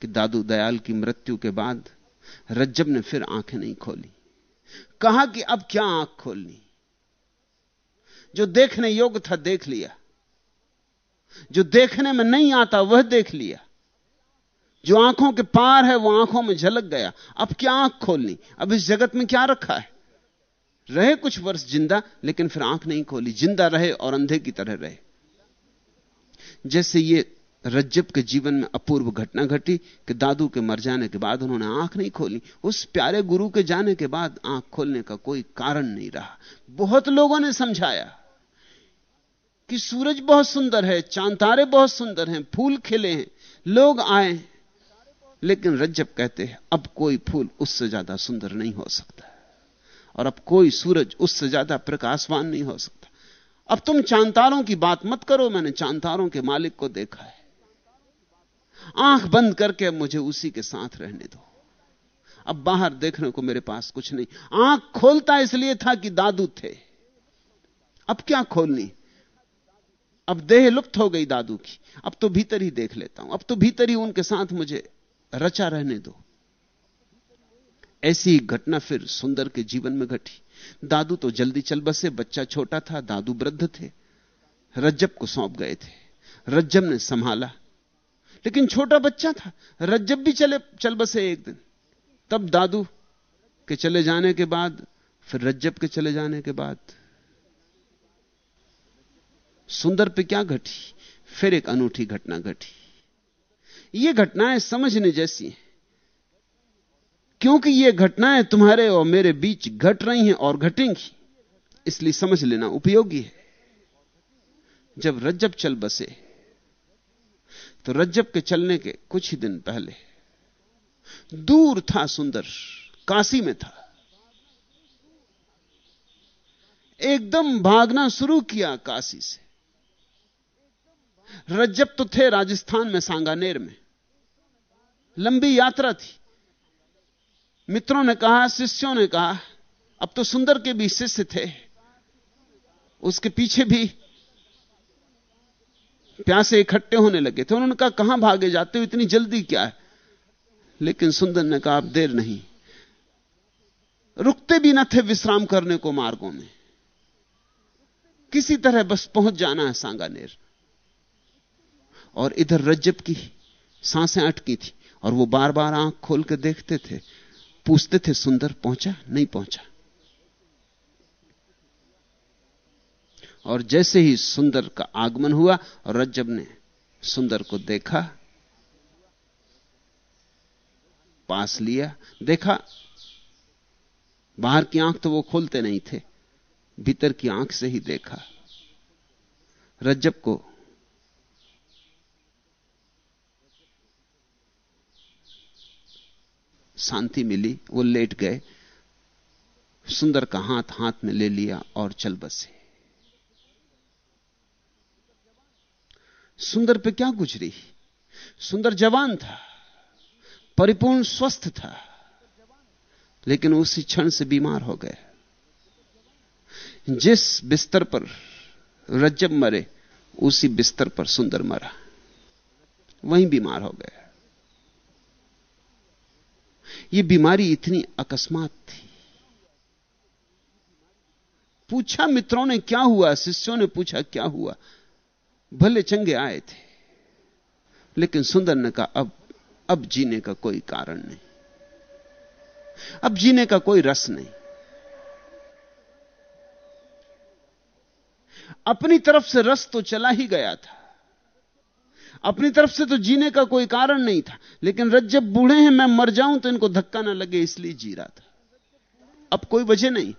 कि दादू दयाल की मृत्यु के बाद रज्जब ने फिर आँखें नहीं खोली। कहा कि अब क्या आँख खोलनी? जो देखने योग्य था देख लिया। जो देखने में नहीं आता वह देख लिया। जो आँखों के पार है वह आँखों में झलक गया। अब क्या आँख खोलनी? अब इस जगत में क्या रखा है? रहे कुछ वर्ष ज़िंदा, लेकिन फिर आँख नहीं खोली। ज़िंदा रहे और अंधे की तरह रहे। जैसे ये रज्जब के जीवन में अपूर्व घटना घटी कि दादू के मर जाने के बाद उन्होंने आँख नहीं खोली। उस प्यारे गुरु के जाने के बाद आँख खोलने का कोई कारण नहीं रहा। बहुत लोगों ने समझाया कि सूरज बहुत सुंदर है, चाँद तारे बहुत सुंदर हैं, फूल खिले हैं, लोग आए लेकिन रज्जब कहते हैं, अब कोई फूल उससे ज़्यादा सुंदर नहीं हो सकता। और अब कोई सूरज उससे ज़्यादा प्रकाशवान नहीं हो सकता। अब तुम चांतारों की बात मत करो, मैंने चांतारों के मालिक को देखा है। आँख बंद करके मुझे उसी के साथ रहने दो। अब बाहर देखने को मेरे पास कुछ नहीं। आँख खोलता इसलिए था कि दादू थे। अब क्या खोलनी? अब देह लुप्त हो गई दादू की। अब तो भीतर ही देख लेता हूँ। अब तो भीतर ही उनके साथ मुझे रचा रहने दो। ऐसी ही घटना फिर सुंदर के जीवन में घटी। दादू तो जल्दी चल बसे, बच्चा छोटा था, दादू वृद्ध थे। रज्जब को सौंप गए थे। रज्जब ने संभाला। लेकिन छोटा बच्चा था रज्जब भी चले, चल बसे एक दिन। तब दादू के चले जाने के बाद, फिर रज्जब के चले जाने के बाद, सुंदर पे क्या घटी? फिर एक अनूठी घटना घटी। ये घटनाएँ समझने जैसी हैं। क्योंकि ये घटनाएँ तुम्हारे और मेरे बीच घट रही हैं और घटेंगी। इसलिए समझ लेना उपयोगी है। जब रज्जब चल बसे तो रज्जब के चलने के कुछ ही दिन पहले, दूर था सुंदर, काशी में था। एकदम भागना शुरू किया काशी से। रज्जब तो थे राजस्थान में सांगानेर में। लंबी यात्रा थी। मित्रों ने कहा, शिष्यों ने कहा, अब तो सुंदर के भी शिष्य थे। उसके पीछे भी प्यासे इकट्ठे होने लगे थे। उन्होंने कहा, कहाँ भागे जाते हो? इतनी जल्दी क्या है? लेकिन सुंदर ने कहा, अब देर नहीं। रुकते भी न थे विश्राम करने को मार्गों में। किसी तरह बस पहुँच जाना है सांगानेर। और इधर रज्जब की साँसें अटकी थी और वो बार बार आँख खोल के देखते थे। पूछते थे, सुंदर पहुँचा? नहीं पहुँचा? और जैसे ही सुंदर का आगमन हुआ और रज्जब ने सुंदर को देखा, पास लिया, देखा, बाहर की आँख तो वो खोलते नहीं थे, भीतर की आँख से ही देखा। रज्जब को शांति मिली, वो लेट गए। सुंदर का हाथ हाथ में ले लिया और चल बसे। सुंदर पे क्या गुजरी? सुंदर जवान था, परिपूर्ण स्वस्थ था, लेकिन उसी क्षण से बीमार हो गए जिस बिस्तर पर रज्जब मरे, उसी बिस्तर पर सुंदर मरा। वहीं बीमार हो गया। यह बीमारी इतनी अकस्मात थी। पूछा मित्रों ने क्या हुआ, शिष्यों ने पूछा क्या हुआ? भले चंगे आए थे, लेकिन सुंदर ने कहा, अब अब जीने का कोई कारण नहीं। अब जीने का कोई रस नहीं। अपनी तरफ़ से रस तो चला ही गया था। अपनी तरफ़ से तो जीने का कोई कारण नहीं था, लेकिन रज जब बूढ़े हैं, मैं मर जाऊँ तो इनको धक्का ना लगे, इसलिए जी रहा था। अब कोई वजह नहीं,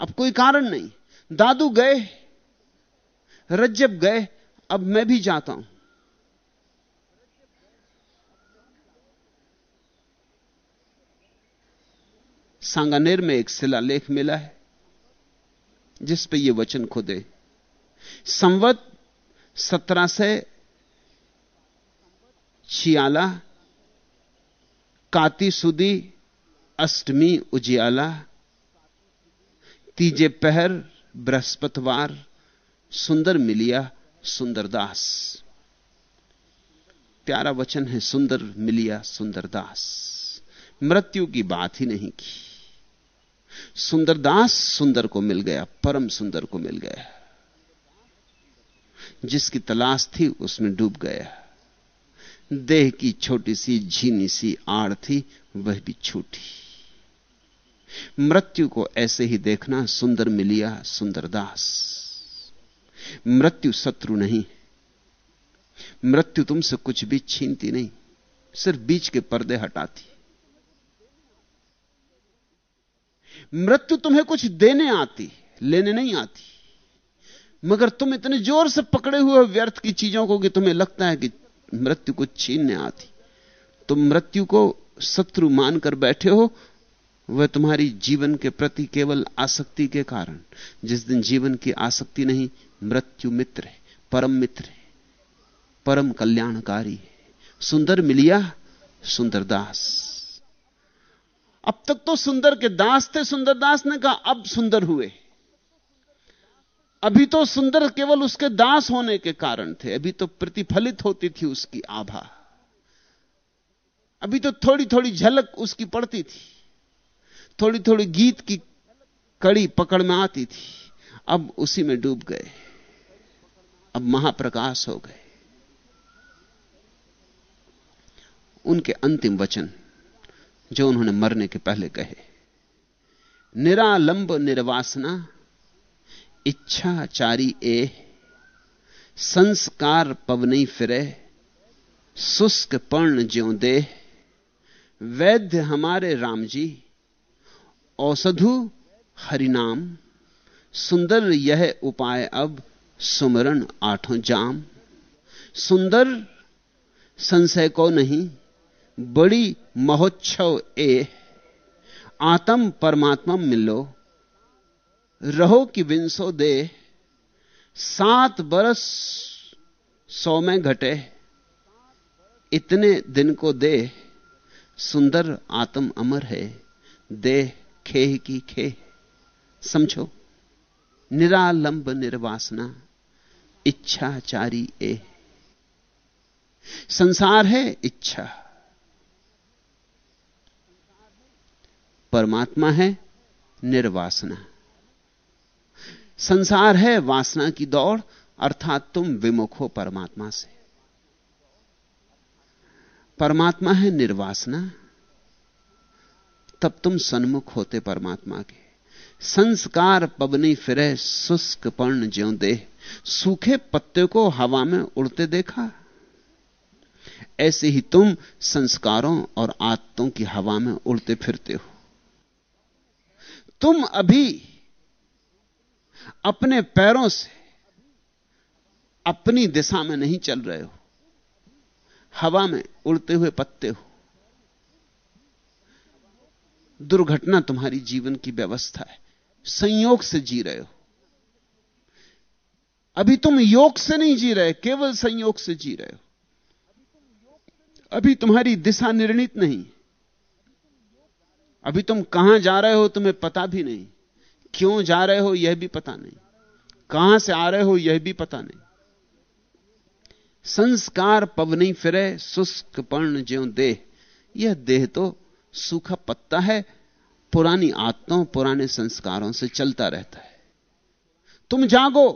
अब कोई कारण नहीं। दादू गए रज्जब गए, अब मैं भी जाता हूँ। सांगानेर में एक शिलालेख मिला है, जिस पे यह वचन खुदे संवत सत्रह से छियाला, काती सुदी, अष्टमी उजियाला, तीजे पहर, बृहस्पतिवार, सुंदर मिलिया सुंदरदास प्यारा वचन है, सुंदर मिलिया सुंदरदास मृत्यु की बात ही नहीं की। सुंदरदास सुंदर को मिल गया, परम सुंदर को मिल गया। जिसकी तलाश थी, उसमें डूब गया। देह की छोटी सी झीनी सी आड़ थी, वह भी छूटी। मृत्यु को ऐसे ही देखना सुंदर मिलिया सुंदरदास मृत्यु शत्रु नहीं। मृत्यु तुमसे कुछ भी छीनती नहीं, सिर्फ़ बीच के पर्दे हटाती। मृत्यु तुम्हें कुछ देने आती, लेने नहीं आती। मगर तुम इतने ज़ोर से पकड़े हुए व्यर्थ की चीज़ों को कि तुम्हें लगता है कि मृत्यु को छीनने आती। तुम मृत्यु को शत्रु मानकर बैठे हो, वह तुम्हारी जीवन के प्रति केवल आसक्ति के कारण। जिस दिन जीवन की आसक्ति नहीं, मृत्यु मित्र है, परम मित्र है, परम कल्याणकारी है। सुंदर मिलिया, सुंदर दास। अब तक तो सुंदर के दास थे, सुंदर दास ने कहा, अब सुंदर हुए। अभी तो सुंदर केवल उसके दास होने के कारण थे, अभी तो प्रतिफलित होती थी उसकी आभा। अभी तो थोड़ी थोड़ी झलक उसकी पड़ती थी थोड़ी थोड़ी गीत की कड़ी पकड़ में आती थी, अब उसी में डूब गए, अब महाप्रकाश हो गए। उनके अंतिम वचन, जो उन्होंने मरने के पहले कहे, निरालंब निर्वासना इच्छाचारी ए, संस्कार पवनी फिरे शुष्क पर्ण ज्यो दे। वैद्य हमारे राम जी औषधु हरिनाम, सुंदर यह उपाय अब सुमरण आठों जाम। सुंदर संशय को नहीं, बड़ी महोत्सव ए, आत्म परमात्मा मिलो। रहो कि विंसो दे, सात बरस सौ में घटे, इतने दिन को दे, सुंदर आत्म अमर है, दे खेह की खे समझो, निरालंब निर्वासना इच्छाचारी ए। संसार है इच्छा। परमात्मा है निर्वासना। संसार है, वासना की दौड़, अर्थात तुम विमुख हो परमात्मा से। परमात्मा है निर्वासना, तब तुम सन्मुख होते परमात्मा के। संस्कार पबनी फिरे, शुष्क पर्ण ज्यो दे सूखे पत्ते को हवा में उड़ते देखा। ऐसे ही तुम संस्कारों और आत्तों की हवा में उड़ते फिरते हो। तुम अभी अपने पैरों से अपनी दिशा में नहीं चल रहे हो। हवा में उड़ते हुए पत्ते हो। दुर्घटना तुम्हारी जीवन की व्यवस्था है। संयोग से जी रहे हो। अभी तुम योग से नहीं जी रहे, केवल संयोग से जी रहे हो। अभी तुम्हारी दिशा निर्णित नहीं। अभी तुम कहाँ जा रहे हो तुम्हें पता भी नहीं। क्यों जा रहे हो यह भी पता नहीं। कहाँ से आ रहे हो यह भी पता नहीं। संस्कार पवनी फिरे, शुष्क पर्ण ज्यो देह। यह देह तो सूखा पत्ता है, पुरानी आत्माओं, पुराने संस्कारों से चलता रहता है। तुम जागो,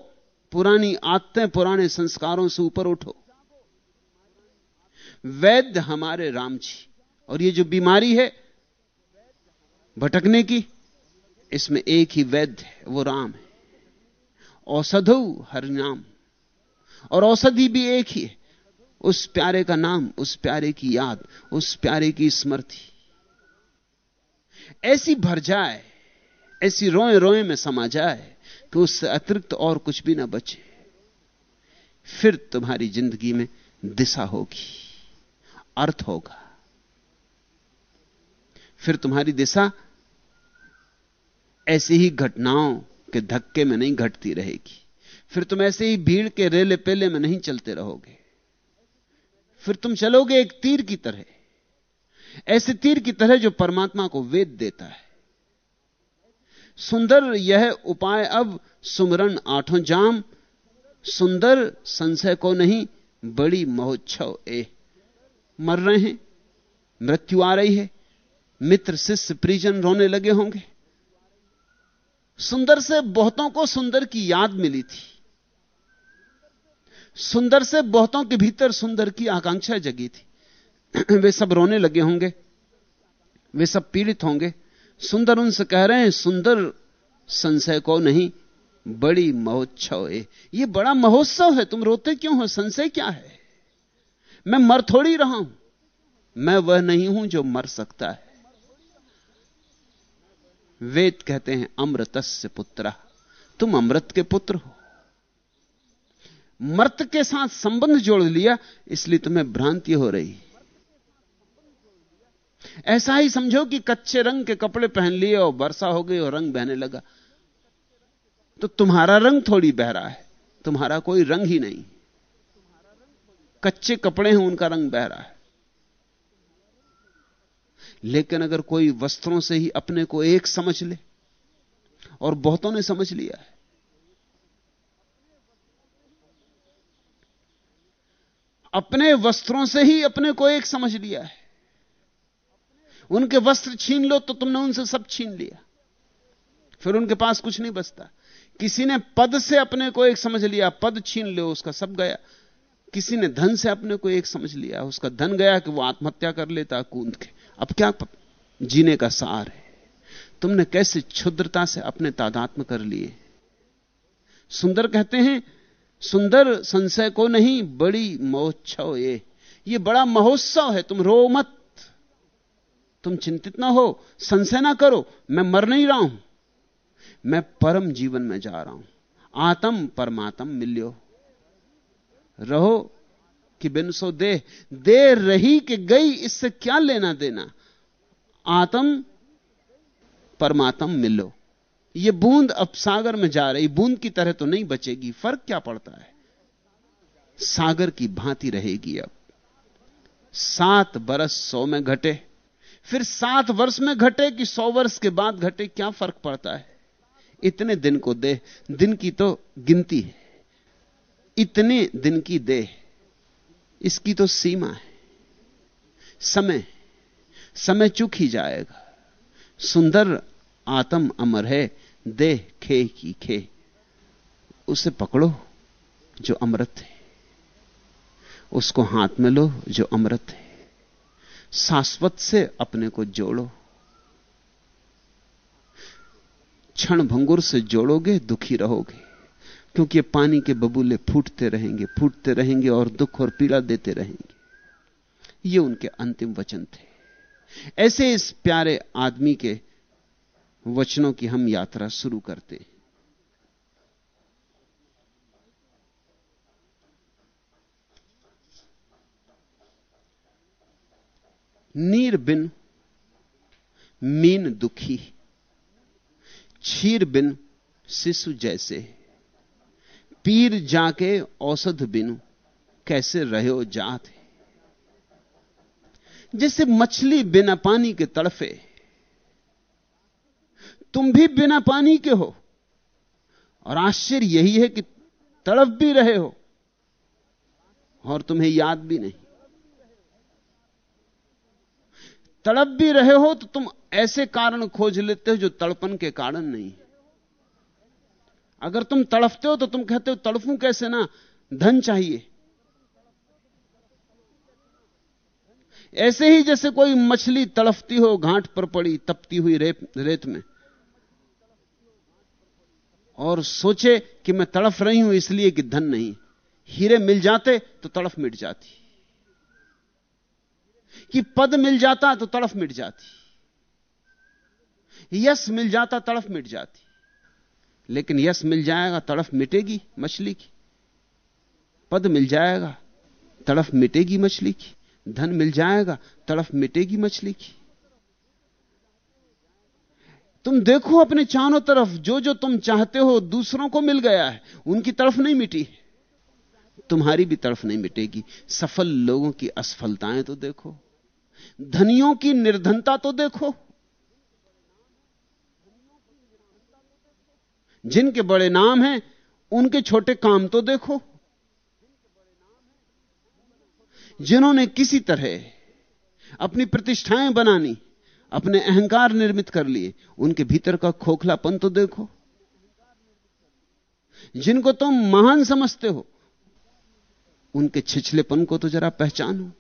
पुरानी आत्तें पुराने संस्कारों से ऊपर उठो। वैद्य हमारे राम जी, और ये जो बीमारी है, भटकने की इसमें एक ही वैद्य है, वो राम है। औषधु हरिनाम। और औषधि भी एक ही है। उस प्यारे का नाम, उस प्यारे की याद, उस प्यारे की स्मृति। ऐसी भर जाए, ऐसी रोए रोए में समा जाए कि उससे अतिरिक्त और कुछ भी ना बचे। फिर तुम्हारी ज़िंदगी में दिशा होगी, अर्थ होगा। फिर तुम्हारी दिशा ऐसी ही घटनाओं के धक्के में नहीं घटती रहेगी। फिर तुम ऐसे ही भीड़ के रेले पेले में नहीं चलते रहोगे। फिर तुम चलोगे एक तीर की तरह। ऐसे तीर की तरह जो परमात्मा को वेद देता है। सुंदर यह उपाय अब सुमरण आठों जाम। सुंदर संशय को नहीं, बड़ी महोत्सव ए। मर रहे हैं, मृत्यु आ रही है। मित्र, शिष्य परिजन रोने लगे होंगे। सुंदर से बहुतों को सुंदर की याद मिली थी। सुंदर से बहुतों के भीतर सुंदर की आकांक्षा जगी थी। वे सब रोने लगे होंगे। वे सब पीड़ित होंगे। सुंदर उनसे कह रहे हैं, सुंदर संशय को नहीं, बड़ी महोत्सव है। ये बड़ा महोत्सव है। तुम रोते क्यों हो? संशय क्या है? मैं मर थोड़ी रहा हूँ। मैं वह नहीं हूँ जो मर सकता है। वेद कहते हैं अमृतस्य पुत्र। तुम अमृत के पुत्र हो। मर्त के साथ संबंध जोड़ लिया, इसलिए तुम्हें भ्रांति हो रही। ऐसा ही समझो कि कच्चे रंग के कपड़े पहन लिए और वर्षा हो गई और रंग बहने लगा। तो तुम्हारा रंग थोड़ी बह रहा है, तुम्हारा कोई रंग ही नहीं। कच्चे कपड़े हैं, उनका रंग बह रहा है। लेकिन अगर कोई वस्त्रों से ही अपने को एक समझ ले, और बहुतों ने समझ लिया है, अपने वस्त्रों से ही अपने को एक समझ लिया है, उनके वस्त्र छीन लो तो तुमने उनसे सब छीन लिया, फिर उनके पास कुछ नहीं बचता। किसी ने पद से अपने को एक समझ लिया, पद छीन लो, उसका सब गया। किसी ने धन से अपने को एक समझ लिया, उसका धन गया कि वो आत्महत्या कर लेता, कूद के। अब क्या जीने का सार है? तुमने कैसे क्षुद्रता से अपने तादात्म कर लिए? सुंदर कहते हैं, सुंदर संशय को नहीं, बड़ी महोत्सव ये। ये बड़ा महोत्सव है, तुम रो मत। तुम चिंतित ना हो, संशय ना करो, मैं मर नहीं रहा हूँ। मैं परम जीवन में जा रहा हूँ। आत्म परमात्म मिल्यो। रहो कि बिन सो देह दे रही कि गई, इससे क्या लेना देना? आत्म, परमात्म मिलो। ये बूंद अब सागर में जा रही, बूंद की तरह तो नहीं बचेगी, फ़र्क क्या पड़ता है? सागर की भांति रहेगी अब। सात बरस सौ में घटे, फिर सात वर्ष में घटे कि सौ वर्ष के बाद घटे, क्या फ़र्क पड़ता है? इतने दिन को दे दिन की तो गिनती है। इतने दिन की देह इसकी तो सीमा है। समय समय चुक ही जाएगा। सुंदर आत्म अमर है, देह खे की खे। उसे पकड़ो जो अमृत है। उसको हाथ में लो जो अमृत है। शाश्वत से अपने को जोड़ो। क्षण भंगुर से जोड़ोगे, दुखी रहोगे। क्योंकि ये पानी के बबूले फूटते रहेंगे फूटते रहेंगे और दुख और पीड़ा देते रहेंगे। ये उनके अंतिम वचन थे। ऐसे इस प्यारे आदमी के वचनों की हम यात्रा शुरू करते हैं। नीर बिन मीन दुखी, छीर बिन शिशु जैसे पीर जाके औषध बिनु, कैसे रहो जात जैसे मछली बिना पानी के तड़फे, तुम भी बिना पानी के हो, और आश्चर्य यही है कि तड़फ भी रहे हो, और तुम्हें याद भी नहीं। तड़प भी रहे हो तो तुम ऐसे कारण खोज लेते हो जो तड़पन के कारण नहीं। अगर तुम तड़फते हो तो तुम कहते हो, तड़फूं कैसे ना? धन चाहिए। ऐसे ही जैसे कोई मछली तड़फती हो, घाट पर पड़ी, तपती हुई रेत रेत में। और सोचे कि मैं तड़फ रही हूँ, इसलिए कि धन नहीं। हीरे मिल जाते तो तड़फ मिट जाती। कि पद मिल जाता तो तड़फ मिट जाती। यश मिल जाता, तड़फ मिट जाती। लेकिन यश मिल जाएगा, तड़फ मिटेगी मछली की। पद मिल जाएगा, तड़फ मिटेगी मछली की। धन मिल जाएगा, तड़फ मिटेगी मछली की। तुम देखो अपने चारों तरफ़, जो जो तुम चाहते हो दूसरों को मिल गया है, उनकी तरफ़ नहीं मिटी तुम्हारी भी तरफ़ नहीं मिटेगी। सफल लोगों की असफलताएँ तो देखो, धनियों की निर्धनता तो देखो। जिनके बड़े नाम हैं, उनके छोटे काम तो देखो। जिन्होंने किसी तरह अपनी प्रतिष्ठाएँ बनानी, अपने अहंकार निर्मित कर लिए, उनके भीतर का खोखलापन तो देखो। जिनको तुम महान समझते हो, उनके छिछलेपन को तो जरा पहचानो।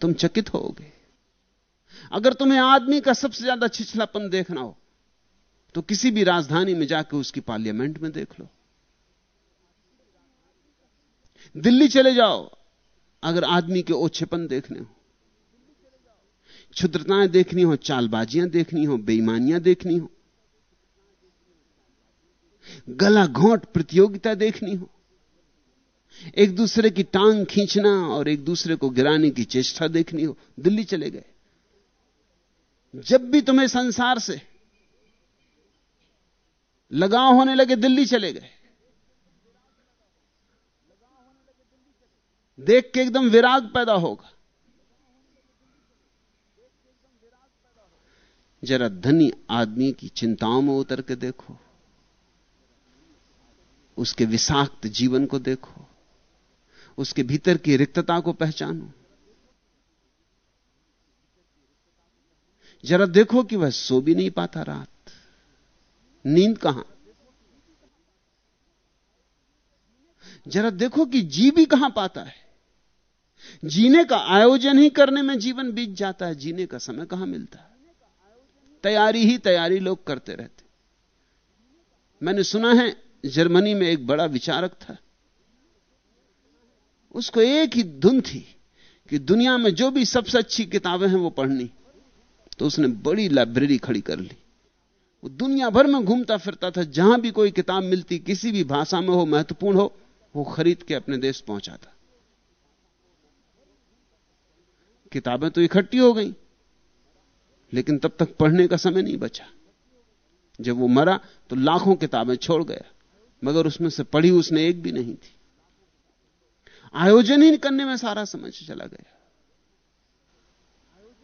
तुम चकित होगे। अगर तुम्हें आदमी का सबसे ज़्यादा छिछलापन देखना हो तो किसी भी राजधानी में जाकर उसकी पार्लियामेंट में देख लो। दिल्ली चले जाओ, अगर आदमी के ओछेपन देखने हो। क्षुद्रताएँ देखनी हो, चालबाजियाँ देखनी हो, बेईमानियाँ देखनी हो। गला घोंट प्रतियोगिता देखनी हो। एक दूसरे की टांग खींचना और एक दूसरे को गिराने की चेष्टा देखनी हो। दिल्ली चले गए। जब भी तुम्हें संसार से लगाव होने लगे दिल्ली चले गए। देख के एकदम विराग पैदा होगा। जरा धनी आदमी की चिंताओं में उतर के देखो। उसके विषाक्त जीवन को देखो। उसके भीतर की रिक्तता को पहचानो। जरा देखो कि वह सो भी नहीं पाता रात। नींद कहाँ? जरा देखो कि जी भी कहाँ पाता है। जीने का आयोजन ही करने में जीवन बीत जाता है, जीने का समय कहाँ मिलता है? तैयारी ही तैयारी लोग करते रहते। मैंने सुना है, जर्मनी में एक बड़ा विचारक था। उसको एक ही धुन थी कि दुनिया में जो भी सबसे अच्छी किताबें हैं वो पढ़नी। तो उसने बड़ी लाइब्रेरी खड़ी कर ली। दुनिया भर में घूमता फिरता था, जहाँ भी कोई किताब मिलती, किसी भी भाषा में हो, महत्वपूर्ण हो, वो खरीद के अपने देश पहुंचाता। किताबें तो इकट्ठी हो गई, लेकिन तब तक पढ़ने का समय नहीं बचा। जब वो मरा तो लाखों किताबें छोड़ गया, मगर उसमें से पढ़ी उसने एक भी नहीं थी। आयोजन ही करने में सारा समय चला गया।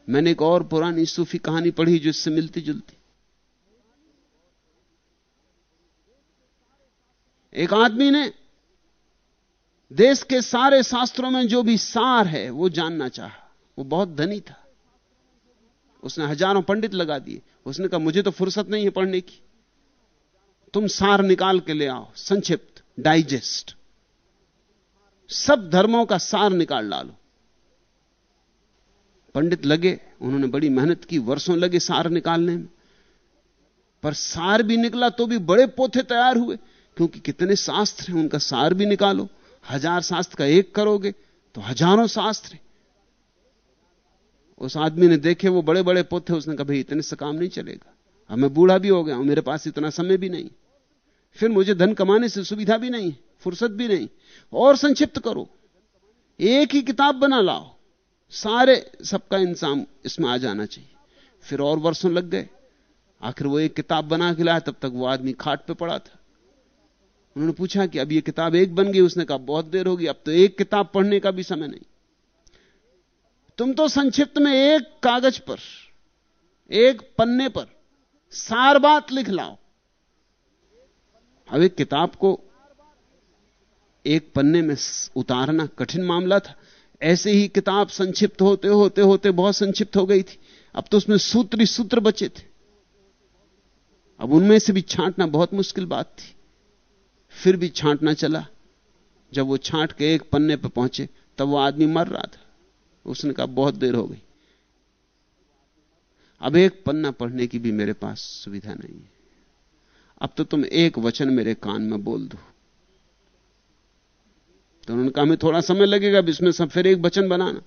मैंने एक और पुरानी सूफी कहानी पढ़ी, जो इससे मिलती जुलती एक आदमी ने देश के सारे शास्त्रों में जो भी सार है, वो जानना चाहा। वो बहुत धनी था। उसने हज़ारों पंडित लगा दिए। उसने कहा, मुझे तो फुर्सत नहीं है पढ़ने की। तुम सार निकाल के ले आओ, संक्षिप्त डाइजेस्ट सब धर्मों का सार निकाल डालो। पंडित लगे। उन्होंने बड़ी मेहनत की, वर्षों लगे सार निकालने में। पर सार भी निकला तो भी बड़े पोथे तैयार हुए। क्योंकि कितने शास्त्र हैं, उनका सार भी निकालो। हज़ार शास्त्र का एक करोगे तो हज़ारों शास्त्र उस आदमी ने देखे, वो बड़े बड़े पोथे उसने कहा, भाई, इतने से काम नहीं चलेगा। अब मैं बूढ़ा भी हो गया हूँ, मेरे पास इतना समय भी नहीं। फिर मुझे धन कमाने से सुविधा भी नहीं, फुर्सत भी नहीं। और संक्षिप्त करो। एक ही किताब बना लाओ। सारे, सबका इंसान इसमें आ जाना चाहिए। फिर और वर्षों लग गए। आखिर वो एक किताब बना के लाया, तब तक वो आदमी खाट पे पड़ा था। उन्होंने पूछा कि अब ये किताब एक बन गई, उसने कहा बहुत देर होगी, अब तो एक किताब पढ़ने का भी समय नहीं। तुम तो संक्षिप्त में एक कागज़ पर, एक पन्ने पर सार बात लिख लाओ। अब एक किताब को एक पन्ने में उतारना कठिन मामला था। ऐसे ही किताब संक्षिप्त होते होते होते बहुत संक्षिप्त हो गई थी। अब तो उसमें सूत्र सूत्र बचे थे। अब उनमें से भी छांटना बहुत मुश्किल बात थी। फिर भी छांटना चला। जब वो छांट के एक पन्ने पर पहुँचे, तब वो आदमी मर रहा था। उसने कहा, बहुत देर हो गई। अब एक पन्ना पढ़ने की भी मेरे पास सुविधा नहीं है। अब तो तुम एक वचन मेरे कान में बोल दो। तो उन्होंने कहा, हमें थोड़ा समय लगेगा इसमें सब फिर एक वचन बनाना।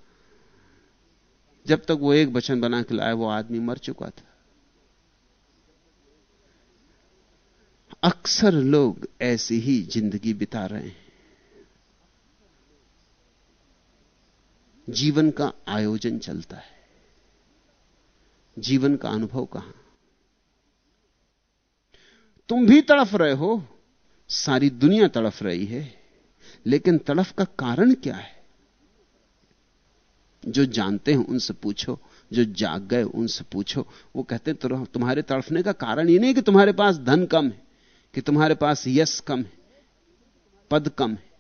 जब तक वो एक वचन बना के लाया, वो आदमी मर चुका था। अक्सर लोग ऐसी ही ज़िंदगी बिता रहे हैं। जीवन का आयोजन चलता है। जीवन का अनुभव कहाँ? तुम भी तड़फ रहे हो, सारी दुनिया तड़फ रही है, लेकिन तड़फ का कारण क्या है? जो जानते हैं उनसे पूछो, जो जाग गए उनसे पूछो, वो कहते तो तुम्हारे तड़फने का कारण ये नहीं कि तुम्हारे पास धन कम है। कि तुम्हारे पास यश कम है, पद कम है।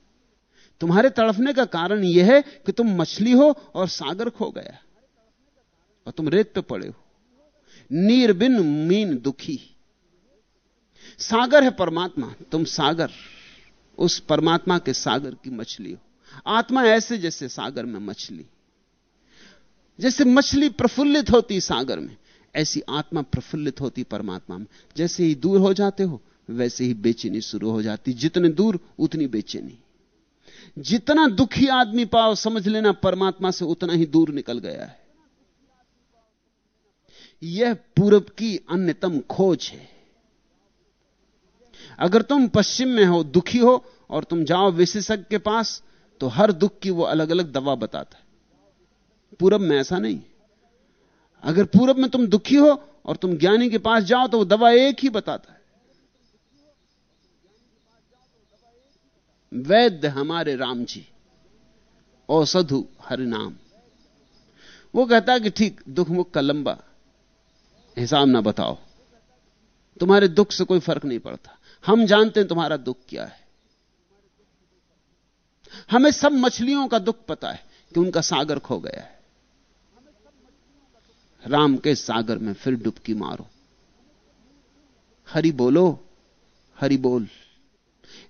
तुम्हारे तड़फने का कारण यह है कि तुम मछली हो और सागर खो गया और तुम रेत पे पड़े हो। नीर बिन मीन दुखी। सागर है परमात्मा, तुम सागर, उस परमात्मा के सागर की मछली हो। आत्मा ऐसे जैसे सागर में मछली, जैसे मछली प्रफुल्लित होती सागर में, ऐसी आत्मा प्रफुल्लित होती परमात्मा में। जैसे ही दूर हो जाते हो वैसे ही बेचैनी शुरू हो जाती। जितने दूर, उतनी बेचैनी। जितना दुखी आदमी पाओ, समझ लेना परमात्मा से उतना ही दूर निकल गया है। यह पूरब की अन्यतम खोज है। अगर तुम पश्चिम में हो, दुखी हो, और तुम जाओ विशेषज्ञ के पास तो हर दुख की वो अलग अलग दवा बताता है। पूरब में ऐसा नहीं। अगर पूरब में तुम दुखी हो, और तुम ज्ञानी के पास जाओ तो वो दवा एक ही बताता है। वैद्य हमारे राम जी औषधु हरिनाम। वो कहता कि ठीक, दुख मुख का लंबा हिसाब ना बताओ। तुम्हारे दुख से कोई फ़र्क नहीं पड़ता। हम जानते हैं तुम्हारा दुख क्या है। हमें सब मछलियों का दुख पता है कि उनका सागर खो गया है। राम के सागर में फिर डुबकी मारो। हरि बोलो, हरि बोल।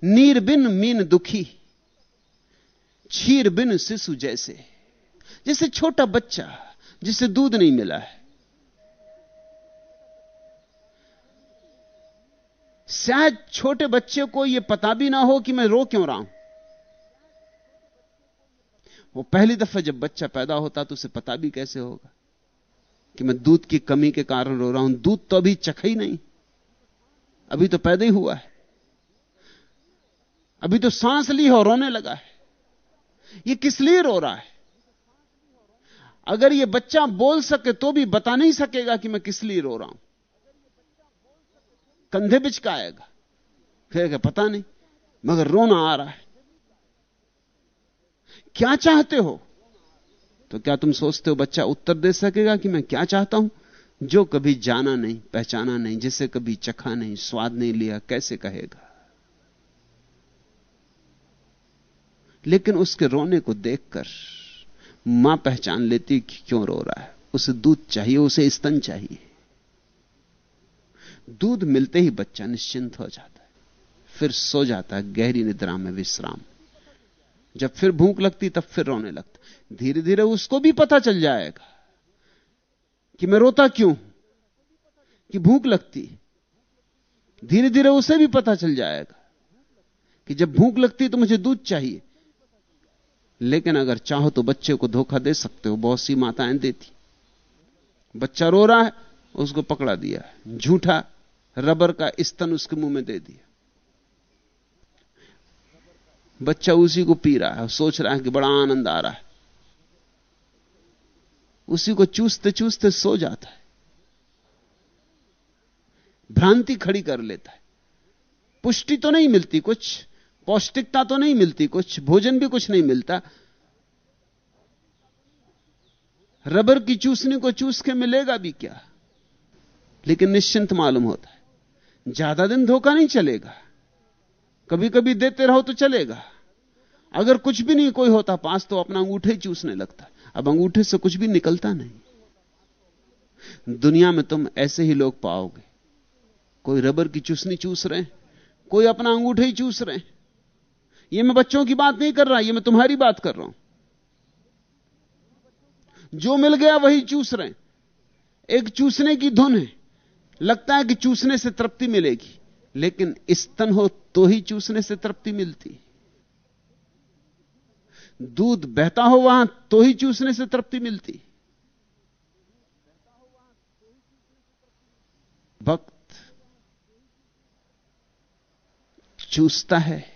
नीर बिन मीन दुखी, छीर बिन शिशु जैसे। जैसे छोटा बच्चा जिसे दूध नहीं मिला है। शायद छोटे बच्चे को यह पता भी ना हो कि मैं रो क्यों रहा हूँ। वो पहली दफ़ा जब बच्चा पैदा होता तो उसे पता भी कैसे होगा कि मैं दूध की कमी के कारण रो रहा हूँ। दूध तो अभी चखा ही नहीं। अभी तो पैदा ही हुआ है। अभी तो सांस ली हो, रोने लगा है। ये किस लिए रो रहा है? अगर ये बच्चा बोल सके तो भी बता नहीं सकेगा कि मैं किस लिए रो रहा हूँ। कंधे बिचकाएगा कहेगा, पता नहीं, मगर रोना आ रहा है। क्या चाहते हो? तो क्या तुम सोचते हो, बच्चा उत्तर दे सकेगा कि मैं क्या चाहता हूँ? जो कभी जाना नहीं, पहचाना नहीं, जिसे कभी चखा नहीं, स्वाद नहीं लिया, कैसे कहेगा? लेकिन उसके रोने को देखकर माँ पहचान लेती कि क्यों रो रहा है। उसे दूध चाहिए, उसे स्तन चाहिए। दूध मिलते ही बच्चा निश्चिंत हो जाता है। फिर सो जाता है, गहरी निद्रा में विश्राम। जब फिर भूख लगती, तब फिर रोने लगता। धीरे धीरे उसको भी पता चल जाएगा कि मैं रोता क्यों? कि भूख लगती धीरे धीरे उसे भी पता चल जाएगा कि जब भूख लगती तो मुझे दूध चाहिए। लेकिन अगर चाहो तो बच्चे को धोखा दे सकते हो, बहुत सी माताएँ देती। बच्चा रो रहा है, उसको पकड़ा दिया झूठा रबर का स्तन उसके मुँह में दे दिया। बच्चा उसी को पी रहा है, सोच रहा है कि बड़ा आनंद आ रहा है। उसी को चूसते चूसते सो जाता है। भ्रांति खड़ी कर लेता है। पुष्टि तो नहीं मिलती कुछ। पौष्टिकता तो नहीं मिलती, कुछ भोजन भी कुछ नहीं मिलता। रबर की चूसने को चूस के मिलेगा भी क्या? लेकिन निश्चिंत मालूम होता है, ज़्यादा दिन धोखा नहीं चलेगा। कभी कभी देते रहो तो चलेगा। अगर कुछ भी नहीं कोई होता पास तो अपना अंगूठे ही चूसने लगता अब अंगूठे से कुछ भी निकलता नहीं। दुनिया में तुम ऐसे ही लोग पाओगे। कोई रबर की चूसनी चूस रहे कोई अपना अंगूठे ही चूस रहे ये मैं बच्चों की बात नहीं कर रहा, ये मैं तुम्हारी बात कर रहा हूँ। जो मिल गया वही चूस रहे एक चूसने की धुन है। लगता है कि चूसने से तृप्ति मिलेगी, लेकिन स्तन हो तो ही चूसने से तृप्ति मिलती दूध बहता हो वहाँ तो ही चूसने से तृप्ति मिलती भक्त चूसता है।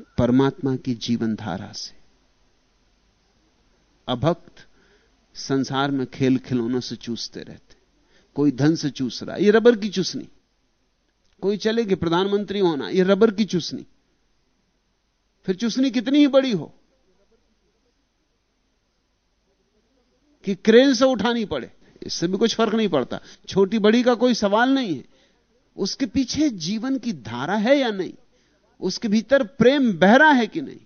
परमात्मा की जीवन धारा से। अभक्त संसार में खेल खिलौनों से चूसते रहते। कोई धन से चूस रहा ये रबर की चूसनी। कोई चले कि प्रधानमंत्री होना, ये रबर की चूसनी। फिर चूसनी कितनी ही बड़ी हो कि क्रेन से उठानी पड़े। इससे भी कुछ फ़र्क नहीं पड़ता। छोटी बड़ी का कोई सवाल नहीं है। उसके पीछे जीवन की धारा है या नहीं? उसके भीतर प्रेम बहरा है कि नहीं?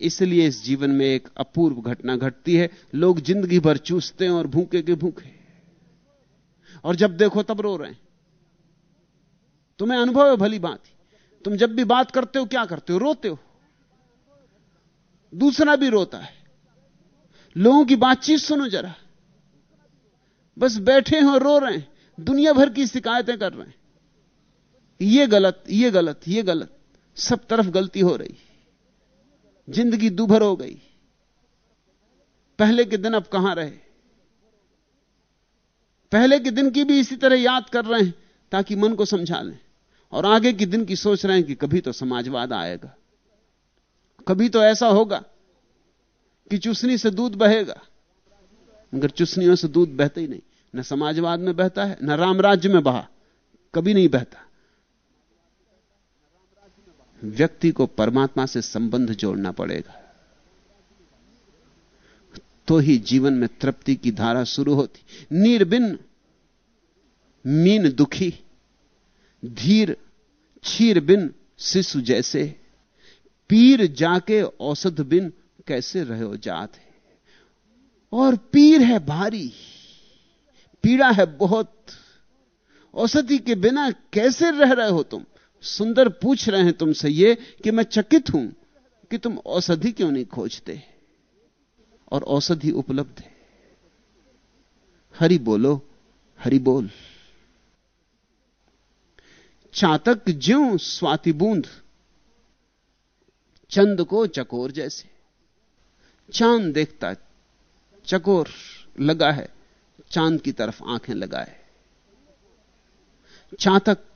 इसलिए इस जीवन में एक अपूर्व घटना घटती है। लोग ज़िंदगी भर चूसते हैं और भूखे के भूखे। और जब देखो तब रो रहे हैं। तुम्हें अनुभव है भली बात तुम जब भी बात करते हो, क्या करते हो? रोते हो। दूसरा भी रोता है। लोगों की बातचीत सुनो जरा। बस बैठे हो रो रहे हैं। दुनिया भर की शिकायतें कर रहे हैं। ये गलत ये गलत ये गलत। सब तरफ़ गलती हो रही। ज़िंदगी दुभर हो गई। पहले के दिन अब कहाँ रहे? पहले के दिन की भी इसी तरह याद कर रहे हैं, ताकि मन को समझा लें। और आगे के दिन की सोच रहे हैं कि कभी तो समाजवाद आएगा। कभी तो ऐसा होगा कि चुसनी से दूध बहेगा। मगर चुसनियों से दूध बहता ही नहीं। न समाजवाद में बहता है, न राम राज्य में बहा। कभी नहीं बहता। व्यक्ति को परमात्मा से संबंध जोड़ना पड़ेगा। तो ही जीवन में तृप्ति की धारा शुरू होती। नीरबिन मीन दुखी, धीर छीर बिन शिशु जैसे। पीर जाके औसत बिन कैसे रहो जात और पीर है भारी, पीड़ा है बहुत। औषधि के बिना कैसे रह रहे हो तुम? सुंदर पूछ रहे हैं तुमसे ये कि मैं चकित हूँ कि तुम औषधि क्यों नहीं खोजते? और औषधि उपलब्ध है। हरि बोलो, हरि बोल। चातक ज्यो स्वाति बूंद, चंद को चकोर जैसे। चाँद देखता, चकोर लगा है, चाँद की तरफ़ आँखें लगाए। चातक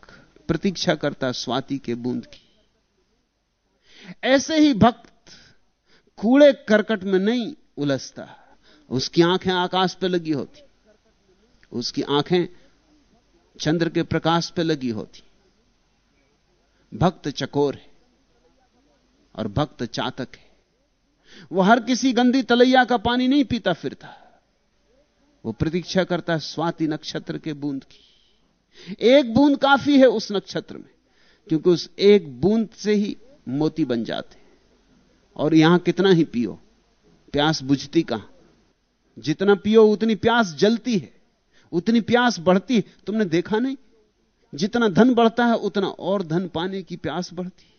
प्रतीक्षा करता स्वाति के बूंद की। ऐसे ही भक्त कूड़े करकट में नहीं उलझता। उसकी आँखें आकाश पे लगी होती। उसकी आँखें चंद्र के प्रकाश पर लगी होती। भक्त चकोर है और भक्त चातक है। वो हर किसी गंदी तलैया का पानी नहीं पीता फिरता। वो प्रतीक्षा करता स्वाति नक्षत्र के बूंद की। एक बूंद काफ़ी है उस नक्षत्र में, क्योंकि उस एक बूंद से ही मोती बन जाते और यहाँ कितना ही पियो, प्यास बुझती कहाँ? जितना पियो, उतनी प्यास जलती है, उतनी प्यास बढ़ती है। तुमने देखा नहीं? जितना धन बढ़ता है, उतना और धन पाने की प्यास बढ़ती है।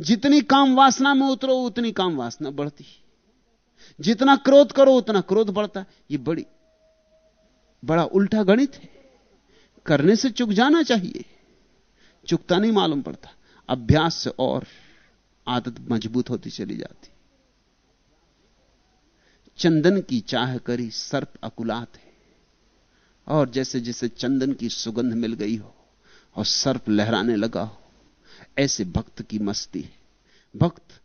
जितनी काम वासना में उतरो, उतनी काम वासना बढ़ती है। जितना क्रोध करो, उतना क्रोध बढ़ता है। ये बड़ी बड़ा उल्टा गणित है। करने से चुक जाना चाहिए। चुकता नहीं मालूम पड़ता। अभ्यास से और आदत मज़बूत होती चली जाती। चंदन की चाह करी सर्प अकुलात है। और जैसे जैसे चंदन की सुगंध मिल गई हो और सर्प लहराने लगा हो, ऐसे भक्त की मस्ती है। भक्त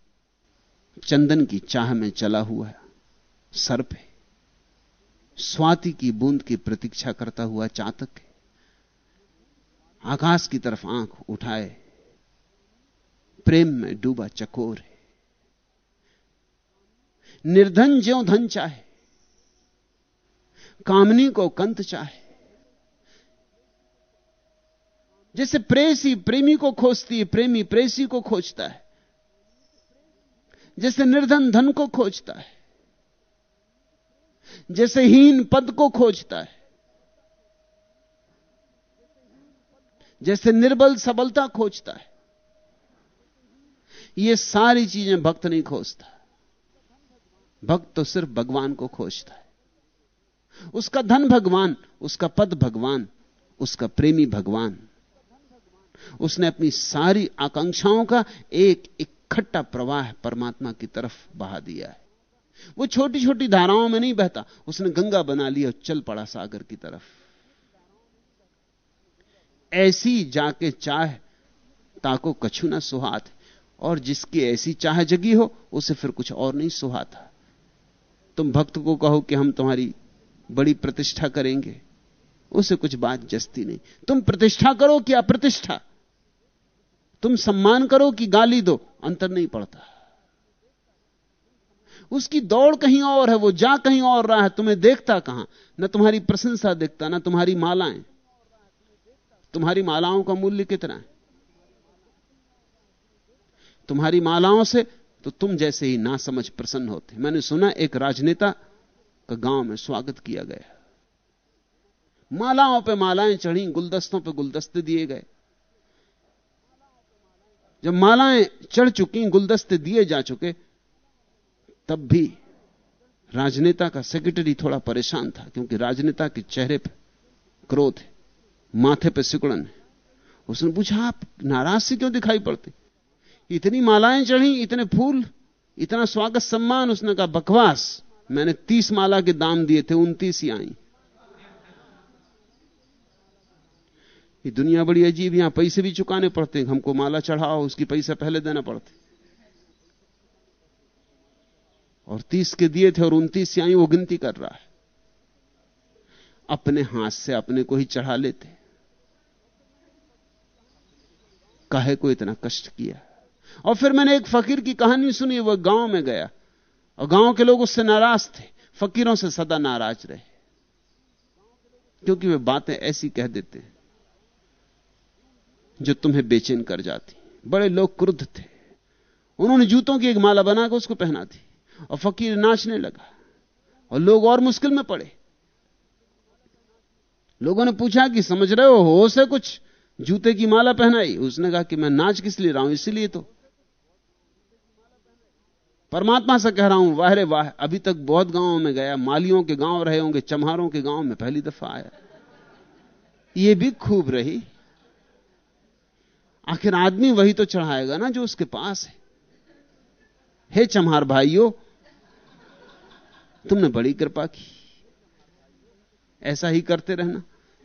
चंदन की चाह में चला हुआ है सर्प है। स्वाति की बूंद की प्रतीक्षा करता हुआ चातक है। आकाश की तरफ़ आँख उठाए। प्रेम में डूबा चकोर है। निर्धन ज्यो धन चाहे, कामनी को कंत चाहे। जैसे प्रेसी प्रेमी को खोजती है, प्रेमी प्रेसी को खोजता है। जैसे निर्धन धन को खोजता है। जैसे हीन पद को खोजता है। जैसे निर्बल सबलता खोजता है। ये सारी चीज़ें भक्त नहीं खोजता। भक्त तो सिर्फ़ भगवान को खोजता है। उसका धन भगवान, उसका पद भगवान, उसका प्रेमी भगवान। उसने अपनी सारी आकांक्षाओं का एक इकट्ठा प्रवाह परमात्मा की तरफ़ बहा दिया है। वो छोटी छोटी धाराओं में नहीं बहता। उसने गंगा बना ली और चल पड़ा सागर की तरफ़। ऐसी जाके चाह ताको कछु ना सुहात और जिसकी ऐसी चाह जगी हो, उसे फिर कुछ और नहीं सुहाता। तुम भक्त को कहो कि हम तुम्हारी बड़ी प्रतिष्ठा करेंगे। उसे कुछ बात जस्ती नहीं। तुम प्रतिष्ठा करो कि अप्रतिष्ठा। तुम सम्मान करो कि गाली दो। अंतर नहीं पड़ता। उसकी दौड़ कहीं और है, वो जा कहीं और रहा है, तुम्हें देखता कहाँ? न तुम्हारी प्रशंसा देखता, ना तुम्हारी मालाएँ। तुम्हारी मालाओं का मूल्य कितना है? तुम्हारी मालाओं से तो तुम जैसे ही ना समझ प्रसन्न होते। मैंने सुना एक राजनेता का गाँव में स्वागत किया गया। मालाओं पे मालाएँ चढ़ी, गुलदस्तों पे गुलदस्ते दिए गए। जब मालाएँ चढ़ चुकी, गुलदस्ते दिए जा चुके तब भी राजनेता का सेक्रेटरी थोड़ा परेशान था, क्योंकि राजनेता के चेहरे पर क्रोध है, माथे पर सिकुड़न है। उसने पूछा, आप नाराज़ से क्यों दिखाई पड़ते? इतनी मालाएँ चढ़ी, इतने फूल, इतना स्वागत सम्मान, उसने कहा, बकवास, मैंने तीस माला के दाम दिए थे, उनतीस ही आई। ये दुनिया बड़ी अजीब, यहाँ पैसे भी चुकाने पड़ते हमको माला चढ़ाओ, उसकी पैसा पहले देना पड़ते। और तीस के दिए थे और उनतीस आई, वो गिनती कर रहा है। अपने हाथ से अपने को ही चढ़ा लेते। काहे को इतना कष्ट किया? और फिर मैंने एक फकीर की कहानी सुनी, वह गाँव में गया। और गाँव के लोग उससे नाराज़ थे। फकीरों से सदा नाराज़ रहे। क्योंकि वे बातें ऐसी कह देते जो तुम्हें बेचैन कर जाती। बड़े लोग क्रुद्ध थे। उन्होंने जूतों की एक माला बनाकर उसको पहना दी। और फकीर नाचने लगा और लोग और मुश्किल में पड़े। लोगों ने पूछा कि समझ रहे हो हो से कुछ? जूते की माला पहनाई। उसने कहा कि मैं नाच किस लिए रहा हूँ? इसलिए तो। परमात्मा से कह रहा हूँ, वाह रे वाह, अभी तक बहुत गाँवों में गया, मालियों के गाँव रहे होंगे, चम्हारों के गाँव में पहली दफ़ा आया। ये भी खूब रही। आखिर आदमी वही तो चढ़ाएगा ना जो उसके पास है। हे चम्हार भाइयों तुमने बड़ी कृपा की। ऐसा ही करते रहना,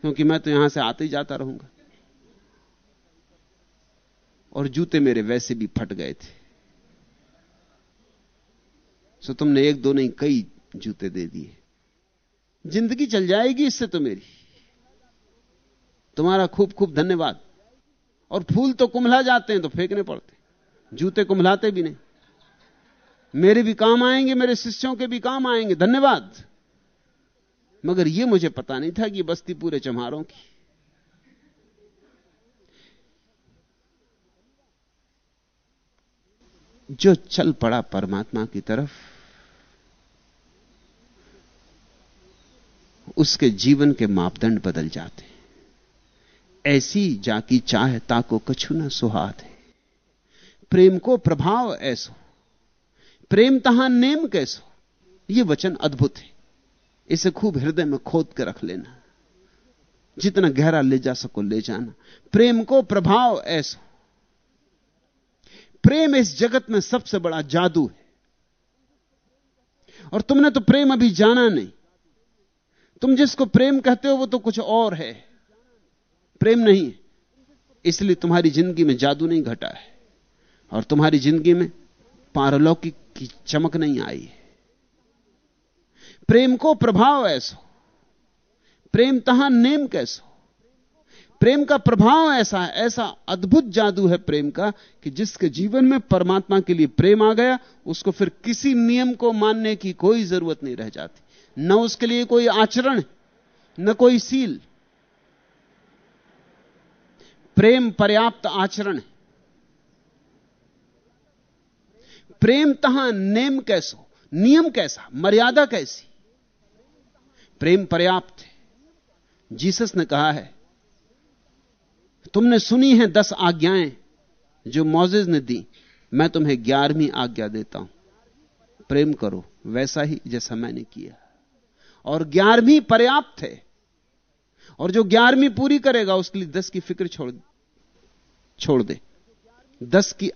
क्योंकि मैं तो यहाँ से आते ही जाता रहूँगा। और जूते मेरे वैसे भी फट गए थे। सो तुमने एक दो नहीं, कई जूते दे दिए। ज़िंदगी चल जाएगी इससे तो मेरी। तुम्हारा खूब खूब धन्यवाद। और फूल तो कुमला जाते हैं तो फेंकने पड़ते जूते कुमलाते भी नहीं। मेरे भी काम आएँगे, मेरे शिष्यों के भी काम आएँगे। धन्यवाद। मगर यह मुझे पता नहीं था कि बस्ती पूरे चम्हारों की। जो चल पड़ा परमात्मा की तरफ़, उसके जीवन के मापदंड बदल जाते ऐसी जाकी चाह ताको कछु न सुहात। प्रेम को प्रभाव ऐसो। प्रेम तहां नेम कैसो? यह वचन अद्भुत है। इसे खूब हृदय में खोद के रख लेना। जितना गहरा ले जा सको, ले जाना। प्रेम को प्रभाव ऐसो। प्रेम इस जगत में सबसे बड़ा जादू है। और तुमने तो प्रेम अभी जाना नहीं। तुम जिसको प्रेम कहते हो, वो तो कुछ और है। प्रेम नहीं इसलिए तुम्हारी ज़िंदगी में जादू नहीं घटा है। और तुम्हारी ज़िंदगी में पारलौकिक की चमक नहीं आई। प्रेम को प्रभाव ऐसो। प्रेम तहां नेम कैसो? प्रेम का प्रभाव ऐसा है, ऐसा अद्भुत जादू है प्रेम का कि जिसके जीवन में परमात्मा के लिए प्रेम आ गया, उसको फिर किसी नियम को मानने की कोई ज़रूरत नहीं रह जाती। न उसके लिए कोई आचरण, न कोई सील। प्रेम पर्याप्त आचरण है। प्रेम तहां नेम कैसो, नियम कैसा, मर्यादा कैसी? प्रेम पर्याप्त है। जीसस ने कहा है, तुमने सुनी है दस आज्ञाएँ जो मोजेज ने दी, मैं तुम्हें ग्यारहवीं आज्ञा देता हूँ। प्रेम करो, वैसा ही जैसा मैंने किया। और ग्यारहवीं पर्याप्त है। और जो ग्यारहवीं पूरी करेगा, उसके लिए दस की फ़िक्र छोड़ छोड़ दे। दस की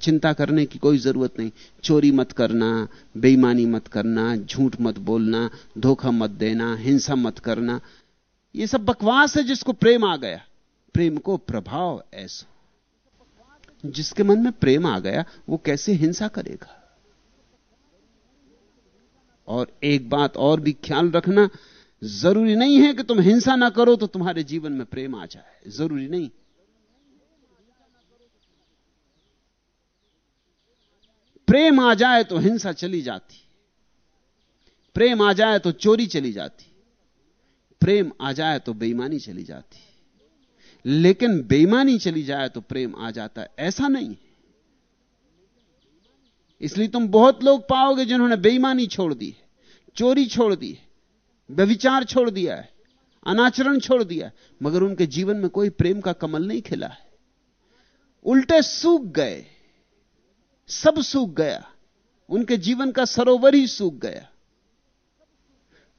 चिंता करने की कोई ज़रूरत नहीं। चोरी मत करना, बेईमानी मत करना, झूठ मत बोलना, धोखा मत देना, हिंसा मत करना। यह सब बकवास है जिसको प्रेम आ गया। प्रेम को प्रभाव ऐसा। जिसके मन में प्रेम आ गया, वो कैसे हिंसा करेगा? और एक बात और भी ख्याल रखना, ज़रूरी नहीं है कि तुम हिंसा ना करो तो तुम्हारे जीवन में प्रेम आ जाए। ज़रूरी नहीं। प्रेम आ जाए तो हिंसा चली जाती। प्रेम आ जाए तो चोरी चली जाती। प्रेम आ जाए तो बेईमानी चली जाती। लेकिन बेईमानी चली जाए तो प्रेम आ जाता ऐसा नहीं इसलिए तुम बहुत लोग पाओगे जिन्होंने बेईमानी छोड़ दी है, चोरी छोड़ दी है, व्यविचार छोड़ दिया है, अनाचरण छोड़ दिया मगर उनके जीवन में कोई प्रेम का कमल नहीं खिला है। उल्टे सूख गए। सब सूख गया। उनके जीवन का सरोवर ही सूख गया।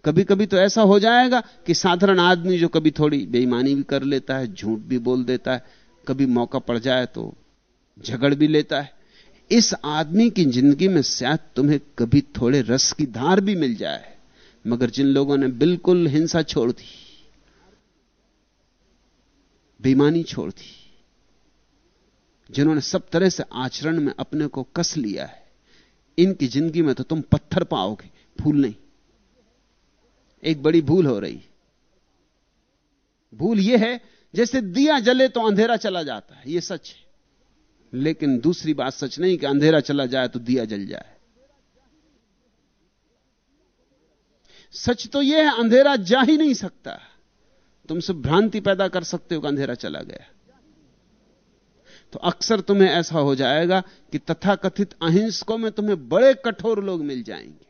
कभी कभी तो ऐसा हो जाएगा कि साधारण आदमी जो कभी थोड़ी बेईमानी भी कर लेता है, झूठ भी बोल देता है, कभी मौका पड़ जाए तो झगड़ भी लेता है। इस आदमी की ज़िंदगी में शायद तुम्हें कभी थोड़े रस की धार भी मिल जाए, मगर जिन लोगों ने बिल्कुल हिंसा छोड़ दी, बेईमानी छोड़ दी जिन्होंने सब तरह से आचरण में अपने को कस लिया है, इनकी ज़िंदगी में तो तुम पत्थर पाओगे फूल नहीं। एक बड़ी भूल हो रही। भूल यह है, जैसे दिया जले तो अंधेरा चला जाता है यह सच है। लेकिन दूसरी बात सच नहीं कि अंधेरा चला जाए तो दिया जल जाए। सच तो यह है, अंधेरा जा ही नहीं सकता। तुम सब भ्रांति पैदा कर सकते हो कि अंधेरा चला गया। तो अक्सर तुम्हें ऐसा हो जाएगा कि तथाकथित अहिंसकों में तुम्हें बड़े कठोर लोग मिल जाएँगे।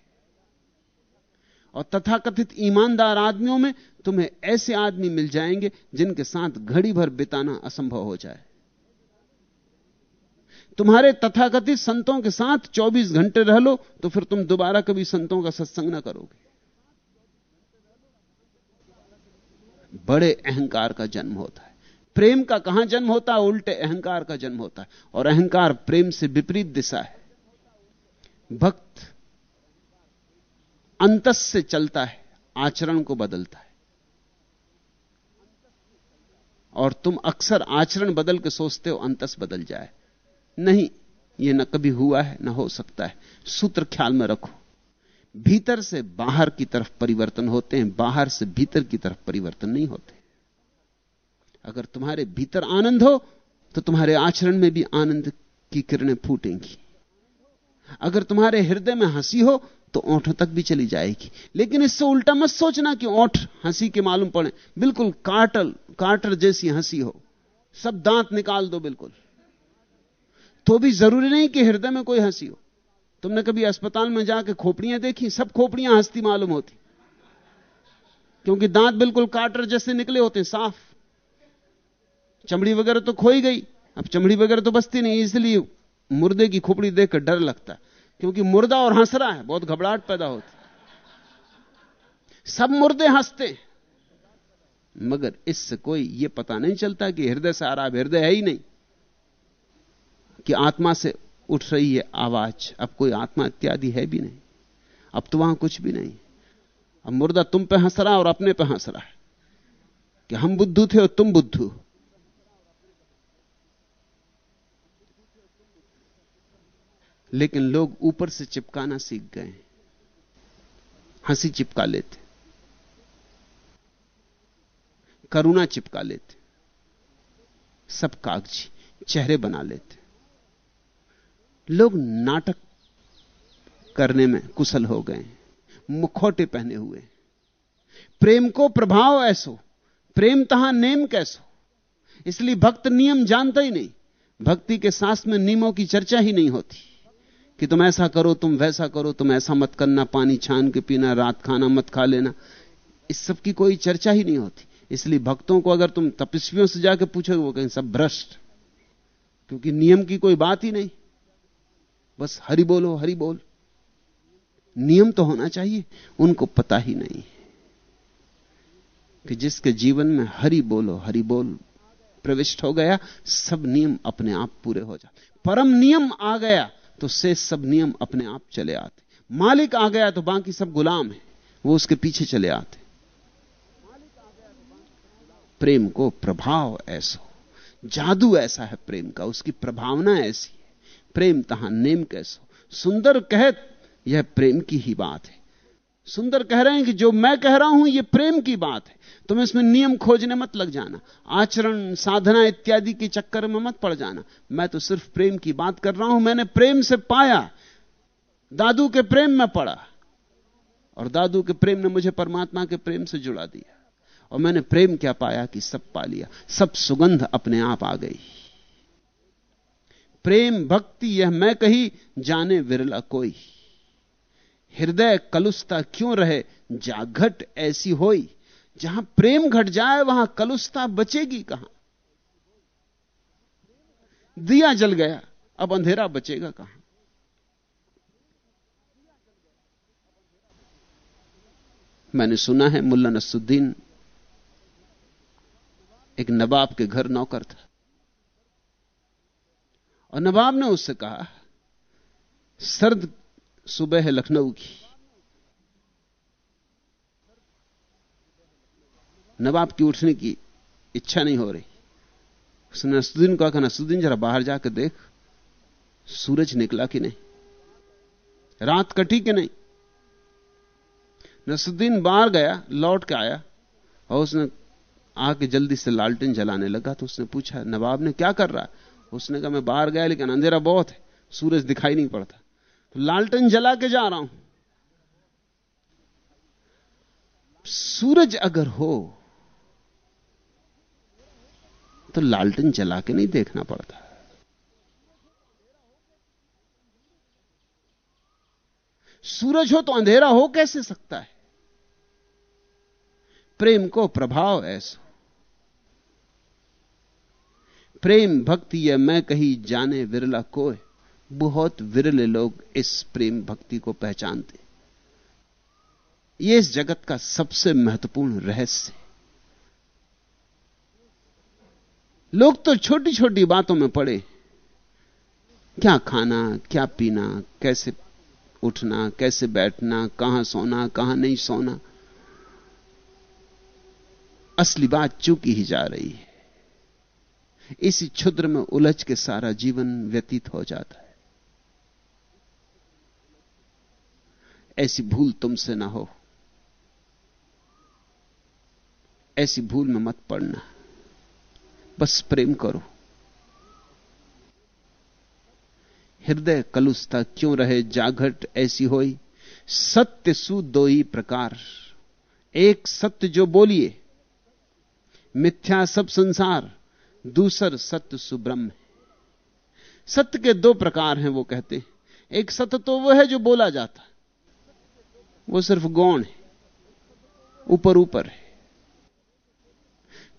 और तथाकथित ईमानदार आदमियों में तुम्हें ऐसे आदमी मिल जाएँगे जिनके साथ घड़ी भर बिताना असंभव हो जाए। तुम्हारे तथाकथित संतों के साथ 24 घंटे रह लो तो फिर तुम दोबारा कभी संतों का सत्संग ना करोगे। बड़े अहंकार का जन्म होता है। प्रेम का कहाँ जन्म होता है? उल्टे अहंकार का जन्म होता है। और अहंकार प्रेम से विपरीत दिशा है। भक्त अंतस से चलता है, आचरण को बदलता है। और तुम अक्सर आचरण बदल के सोचते हो, अंतस बदल जाए। नहीं यह न कभी हुआ है, न हो सकता है। सूत्र ख्याल में रखो। भीतर से बाहर की तरफ़ परिवर्तन होते हैं, बाहर से भीतर की तरफ़ परिवर्तन नहीं होते। अगर तुम्हारे भीतर आनंद हो तो तुम्हारे आचरण में भी आनंद की किरणें फूटेंगी। अगर तुम्हारे हृदय में हँसी हो तो ओंठों तक भी चली जाएगी। लेकिन इससे उल्टा मत सोचना कि ओंठ हँसी के मालूम पड़े। बिल्कुल काटल काटर जैसी हँसी हो। सब दांत निकाल दो बिल्कुल। तो भी ज़रूरी नहीं कि हृदय में कोई हँसी हो। तुमने कभी अस्पताल में जाके खोपड़ियाँ देखी? सब खोपड़ियाँ हंसती मालूम होती। क्योंकि दांत बिल्कुल काटर जैसे निकले होते साफ़। चमड़ी वगैरह तो खोई गई। अब चमड़ी वगैरह तो बसती नहीं, इसलिए मुर्दे की खोपड़ी देखकर डर लगता क्योंकि मुर्दा और हंस रहा है, बहुत घबराहट पैदा होती सब मुर्दे हँसते मगर इससे कोई यह पता नहीं चलता कि हृदय से आ रहा हृदय है ही नहीं, कि आत्मा से उठ रही है आवाज़। अब कोई आत्मा इत्यादि है भी नहीं, अब तो वहाँ कुछ भी नहीं। अब मुर्दा तुम पे हंस रहा और अपने पे हंस रहा है, कि हम बुद्धू थे और तुम बुद्धू लेकिन लोग ऊपर से चिपकाना सीख गए हँसी चिपका लेते करुणा चिपका लेते सब कागज़ी, चेहरे बना लेते लोग नाटक करने में कुशल हो गए मुखौटे पहने हुए प्रेम को प्रभाव ऐसो, प्रेम तहां नेम कैसो। इसलिए भक्त नियम जानता ही नहीं। भक्ति के सांस में नियमों की चर्चा ही नहीं होती। कि तुम ऐसा करो, तुम वैसा करो, तुम ऐसा मत करना, पानी छान के पीना, रात खाना मत खा लेना। इस सब की कोई चर्चा ही नहीं होती। इसलिए भक्तों को अगर तुम तपस्वियों से जाकर पूछोगे वो कहें, सब भ्रष्ट। क्योंकि नियम की कोई बात ही नहीं। बस हरि बोलो, हरि बोल। नियम तो होना चाहिए, उनको पता ही नहीं कि जिसके जीवन में हरि बोलो, हरि बोल प्रविष्ट हो गया, सब नियम अपने आप पूरे हो जाते। परम नियम आ गया। तो से सब नियम अपने आप चले आते। मालिक आ गया तो बाकी सब गुलाम है। वो उसके पीछे चले आते। प्रेम को प्रभाव ऐसा जादू ऐसा है प्रेम का, उसकी प्रभावना ऐसी है। प्रेम तहा नेम कैसो सुंदर कहत, यह प्रेम की ही बात है। सुंदर कह रहे हैं कि जो मैं कह रहा हूँ यह प्रेम की बात है। तुम इसमें नियम खोजने मत लग जाना। आचरण, साधना इत्यादि के चक्कर में मत पड़ जाना। मैं तो सिर्फ़ प्रेम की बात कर रहा हूँ। मैंने प्रेम से पाया। दादू के प्रेम में पड़ा। और दादू के प्रेम ने मुझे परमात्मा के प्रेम से जुड़ा दिया। और मैंने प्रेम क्या पाया कि सब पा लिया। सब सुगंध अपने आप आ गई। प्रेम भक्ति यह मैं कही, जाने विरला कोई। हृदय कलुषता क्यों रहे? जाघट ऐसी होई। जहाँ प्रेम घट जाए, वहाँ कलुषता बचेगी कहाँ? दिया जल गया, अब अंधेरा बचेगा कहाँ? मैंने सुना है, मुल्ला नसुद्दीन एक नवाब के घर नौकर था। और नवाब ने उससे कहा, सर्द सुबह है लखनऊ की। नवाब की उठने की इच्छा नहीं हो रही। उसने नसुद्दीन को कहा नसुद्दीन जरा बाहर जाकर देख, सूरज निकला कि नहीं? रात कटी कि नहीं? नसुद्दीन बाहर गया, लौट के आया और उसने आके जल्दी से लालटेन जलाने लगा। तो उसने पूछा, नवाब ने क्या कर रहा है? उसने कहा, मैं बाहर गया, लेकिन अंधेरा बहुत है, सूरज दिखाई नहीं पड़ता। लालटन जला के जा रहा हूँ। सूरज अगर हो तो लालटन जला के नहीं देखना पड़ता। सूरज हो तो अंधेरा हो कैसे सकता है? प्रेम को प्रभाव ऐसा। प्रेम भक्ति यह मैं कही जाने विरला कोय बहुत विरले लोग इस प्रेम भक्ति को पहचानते। यह इस जगत का सबसे महत्वपूर्ण रहस्य लोग तो छोटी छोटी बातों में पड़े क्या खाना, क्या पीना, कैसे उठना, कैसे बैठना, कहाँ सोना, कहाँ नहीं सोना। असली बात चूकी ही जा रही है। इसी क्षुद्र में उलझ के सारा जीवन व्यतीत हो जाता है। ऐसी भूल तुमसे ना हो। ऐसी भूल में मत पड़ना। बस प्रेम करो। हृदय कलुस्ता क्यों रहे? जाघट ऐसी होई। सत्य सु दो ही प्रकार। एक सत्य जो बोलिए। मिथ्या सब संसार, दूसर सत्य सुब्रह्म सत्य के दो प्रकार हैं वो कहते एक सत्य तो वो है जो बोला जाता वो सिर्फ़ गौण है। ऊपर ऊपर है।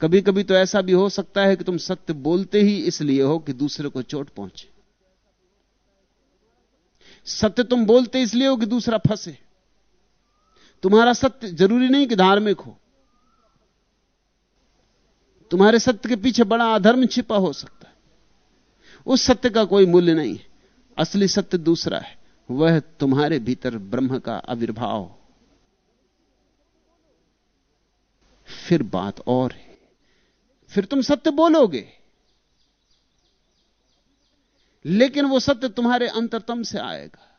कभी कभी तो ऐसा भी हो सकता है कि तुम सत्य बोलते ही इसलिए हो कि दूसरे को चोट पहुँचे। सत्य तुम बोलते इसलिए हो कि दूसरा फंसे। तुम्हारा सत्य ज़रूरी नहीं कि धार्मिक हो। तुम्हारे सत्य के पीछे बड़ा अधर्म छिपा हो सकता है। उस सत्य का कोई मूल्य नहीं है। असली सत्य दूसरा है। वह तुम्हारे भीतर ब्रह्म का आविर्भाव। फिर बात और है। फिर तुम सत्य बोलोगे। लेकिन वो सत्य तुम्हारे अंतरतम से आएगा।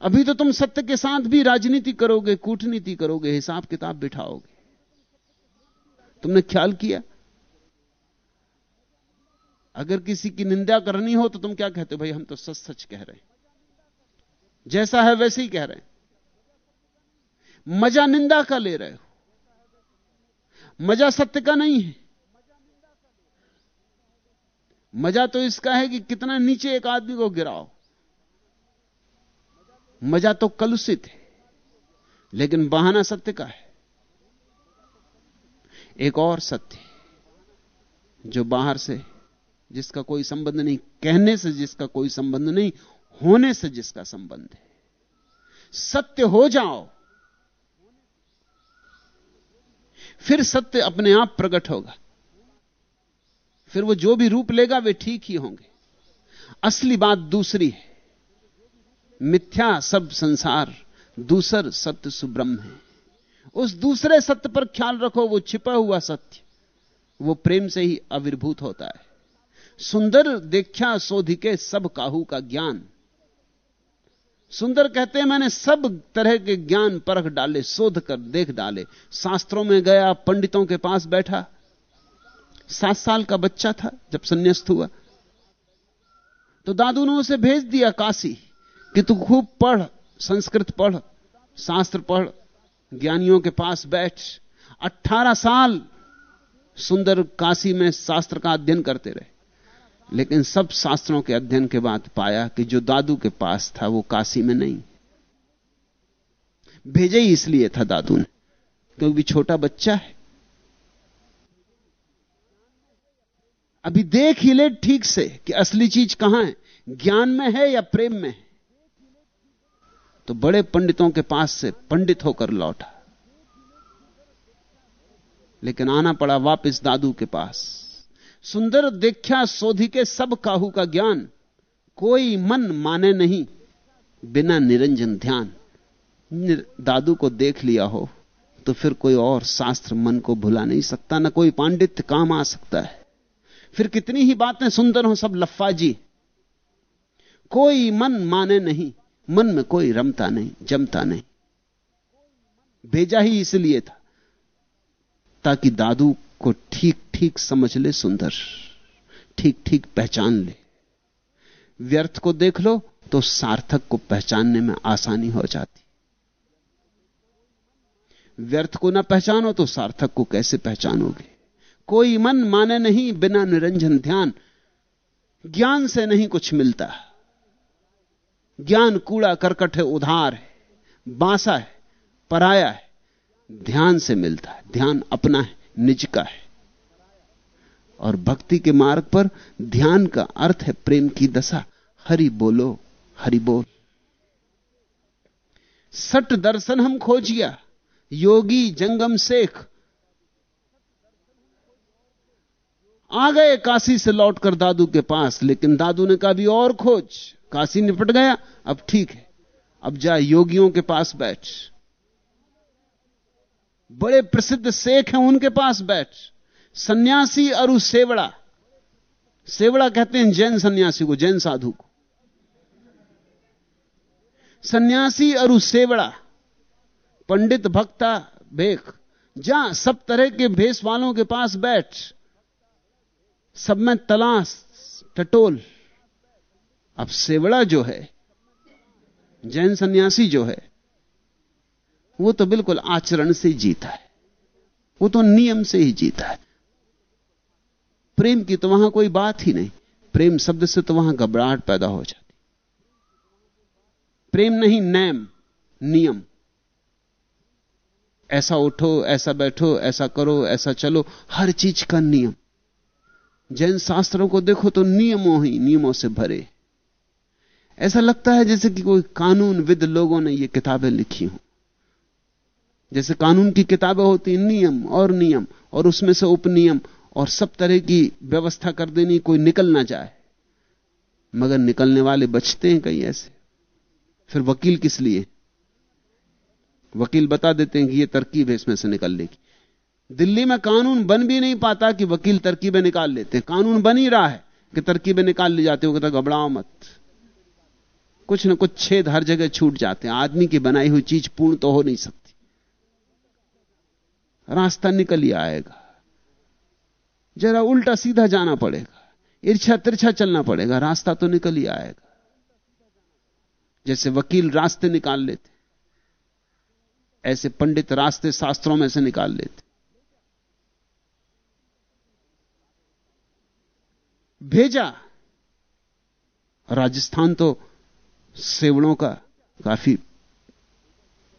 अभी तो तुम सत्य के साथ भी राजनीति करोगे, कूटनीति करोगे, हिसाब किताब बिठाओगे। तुमने ख्याल किया? अगर किसी की निंदा करनी हो तो तुम क्या कहते हो? भाई, हम तो सच सच कह रहे हैं। जैसा है वैसे ही कह रहे हैं। मज़ा निंदा का ले रहे हो। मज़ा सत्य का नहीं है। मज़ा तो इसका है कि कितना नीचे एक आदमी को गिराओ। मज़ा तो कलुषित है लेकिन बहाना सत्य का है। एक और सत्य जो बाहर से, जिसका कोई संबंध नहीं, कहने से जिसका कोई संबंध नहीं होने से जिसका संबंध है। सत्य हो जाओ। फिर सत्य अपने आप प्रकट होगा। फिर वो जो भी रूप लेगा, वे ठीक ही होंगे। असली बात दूसरी है। मिथ्या सब संसार, दूसर सत्य सुब्रह्म है। उस दूसरे सत्य पर ख्याल रखो, वो छिपा हुआ सत्य। वो प्रेम से ही आविर्भूत होता है। सुंदर देखा शोधिके सब काहू का ज्ञान। सुंदर कहते हैं, मैंने सब तरह के ज्ञान परख डाले, शोध कर, देख डाले। शास्त्रों में गया, पंडितों के पास बैठा। सात साल का बच्चा था, जब संन्यास्त हुआ। तो दादू ने उसे भेज दिया काशी कि तू खूब पढ़, संस्कृत पढ़, शास्त्र पढ़, ज्ञानियों के पास बैठ। अट्ठारह साल सुंदर काशी में शास्त्र का अध्ययन करते रहे। लेकिन सब शास्त्रों के अध्ययन के बाद पाया कि जो दादू के पास था, वो काशी में नहीं। भेजे ही इसलिए था दादू ने, क्योंकि छोटा बच्चा है। अभी देख ही ले ठीक से कि असली चीज़ कहाँ है, ज्ञान में है या प्रेम में है। तो बड़े पंडितों के पास से पंडित होकर लौटा। लेकिन आना पड़ा वापस दादू के पास। सुंदर देखा सोधी के सब काहू का ज्ञान कोई मन माने नहीं बिना निरंजन ध्यान। निर, दादू को देख लिया हो तो फिर कोई और शास्त्र मन को भुला नहीं सकता ना कोई पांडित्य काम आ सकता है। फिर कितनी ही बातें सुंदर हो सब लफ्फाजी कोई मन माने नहीं मन में कोई रमता नहीं जमता नहीं। भेजा ही इसलिए था ताकि दादू को ठीक ठीक समझ ले सुंदर। ठीक ठीक पहचान ले। व्यर्थ को देख लो तो सार्थक को पहचानने में आसानी हो जाती। व्यर्थ को ना पहचानो तो सार्थक को कैसे पहचानोगे? कोई मन माने नहीं बिना निरंजन ध्यान। ज्ञान से नहीं कुछ मिलता। ज्ञान कूड़ा करकट है, उधार है, बांसा है, पराया है। ध्यान से मिलता है, ध्यान अपना है। निज का है। और भक्ति के मार्ग पर ध्यान का अर्थ है प्रेम की दशा। हरि बोलो, हरि बोल। सट दर्शन हम खोजिया, योगी जंगम शेख आ गए काशी से लौटकर दादू के पास, लेकिन दादू ने कहा भी और खोज। काशी निपट गया, अब ठीक है। अब जा योगियों के पास बैठ। बड़े प्रसिद्ध शेख हैं, उनके पास बैठ। सन्यासी अरु सेवड़ा। सेवड़ा कहते हैं जैन सन्यासी को, जैन साधु को। सन्यासी अरु सेवड़ा, पंडित भक्ता भेख जा सब तरह के भेष वालों के पास बैठ। सब में तलाश, टटोल। अब सेवड़ा जो है, जैन सन्यासी जो है वो तो बिल्कुल आचरण से जीता है। वो तो नियम से ही जीता है। प्रेम की तो वहाँ कोई बात ही नहीं। प्रेम शब्द से तो वहाँ घबराहट पैदा हो जाती। प्रेम नहीं, नैम, नियम। ऐसा उठो, ऐसा बैठो, ऐसा करो, ऐसा चलो, हर चीज़ का नियम। जैन शास्त्रों को देखो तो नियमों ही नियमों से भरे। ऐसा लगता है जैसे कि कोई कानून विद लोगों ने ये किताबें लिखी हों। जैसे कानून की किताबें होती नियम और नियम, और उसमें से उपनियम, और सब तरह की व्यवस्था कर देनी, कोई निकल ना जाए। मगर निकलने वाले बचते हैं कहीं ऐसे। फिर वकील किस लिए? वकील बता देते हैं कि ये तरकीब है इसमें से निकल लेगी दिल्ली में कानून बन भी नहीं पाता कि वकील तरकीबें निकाल लेते हैं। कानून बन ही रहा है कि तरकीबें निकाल ली जाती हो, कहता घबराओ मत। कुछ ना कुछ छेद हर जगह छूट जाते हैं। आदमी की बनाई हुई चीज़ पूर्ण तो हो नहीं सकती। रास्ता निकल ही आएगा। जरा उल्टा सीधा जाना पड़ेगा। ईर्छा तिरछा चलना पड़ेगा। रास्ता तो निकल ही आएगा। जैसे वकील रास्ते निकाल लेते, ऐसे पंडित रास्ते शास्त्रों में से निकाल लेते। भेजा। राजस्थान तो सेवड़ों का काफ़ी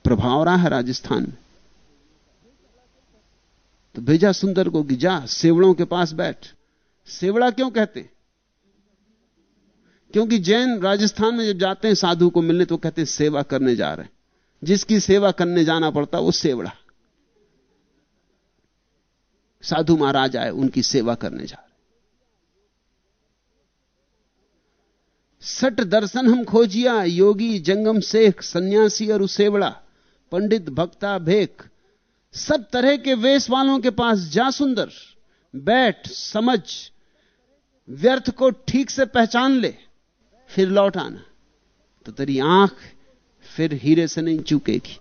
प्रभाव रहा है राजस्थान में। तो भेजा सुंदर को कि जा, सेवड़ों के पास बैठ। सेवड़ा क्यों कहते? क्योंकि जैन राजस्थान में जब जाते हैं साधु को मिलने तो कहते हैं, सेवा करने जा रहे हैं। जिसकी सेवा करने जाना पड़ता, वो सेवड़ा। साधु महाराज आए, उनकी सेवा करने जा रहे सट दर्शन हम खोजिया, योगी जंगम शेख सन्यासी और उसेवड़ा पंडित भक्ता भेख। सब तरह के वेश वालों के पास जा सुंदर, बैठ, समझ, व्यर्थ को ठीक से पहचान ले, फिर लौट आना। तो तेरी आँख फिर हीरे से नहीं चूकेगी,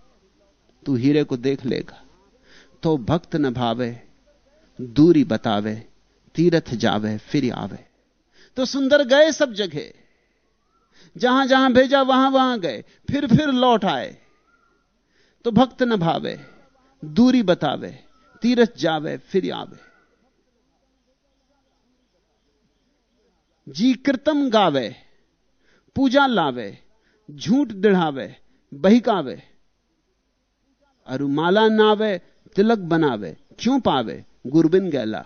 तू हीरे को देख लेगा। तो भक्त न भावे, दूरी बतावे, तीरथ जावे, फिर आवे। तो सुंदर गए सब जगह, जहाँ जहाँ भेजा वहाँ वहाँ गए, फिर फिर लौट आए। तो भक्त न भावे दूरी बतावे, तीरथ जावे, फिर आवे। जी कृतम गावे, पूजा लावे, झूठ दिढ़ावे, बहिकावे। अरुमाला नावे, तिलक बनावे, क्यों पावे? गुरबिन गैला,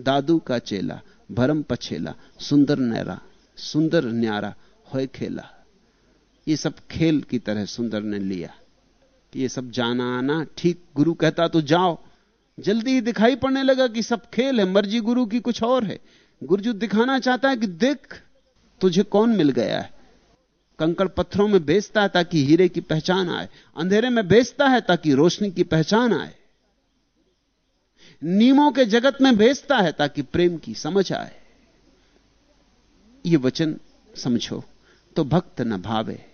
दादू का चेला, भरम पछेला, सुंदर नैरा, सुंदर न्यारा होए खेला। ये सब खेल की तरह सुंदर ने लिया। कि ये सब जाना आना, ठीक गुरु कहता तो जाओ। जल्दी ही दिखाई पड़ने लगा कि सब खेल है, मर्ज़ी गुरु की कुछ और है। गुरुजू दिखाना चाहता है कि देख, तुझे कौन मिल गया है? कंकड़ पत्थरों में बेचता है ताकि हीरे की पहचान आए, अंधेरे में बेचता है ताकि रोशनी की पहचान आए। नीमों के जगत में बेचता है ताकि प्रेम की समझ आए। ये वचन समझो तो भक्त न भावे।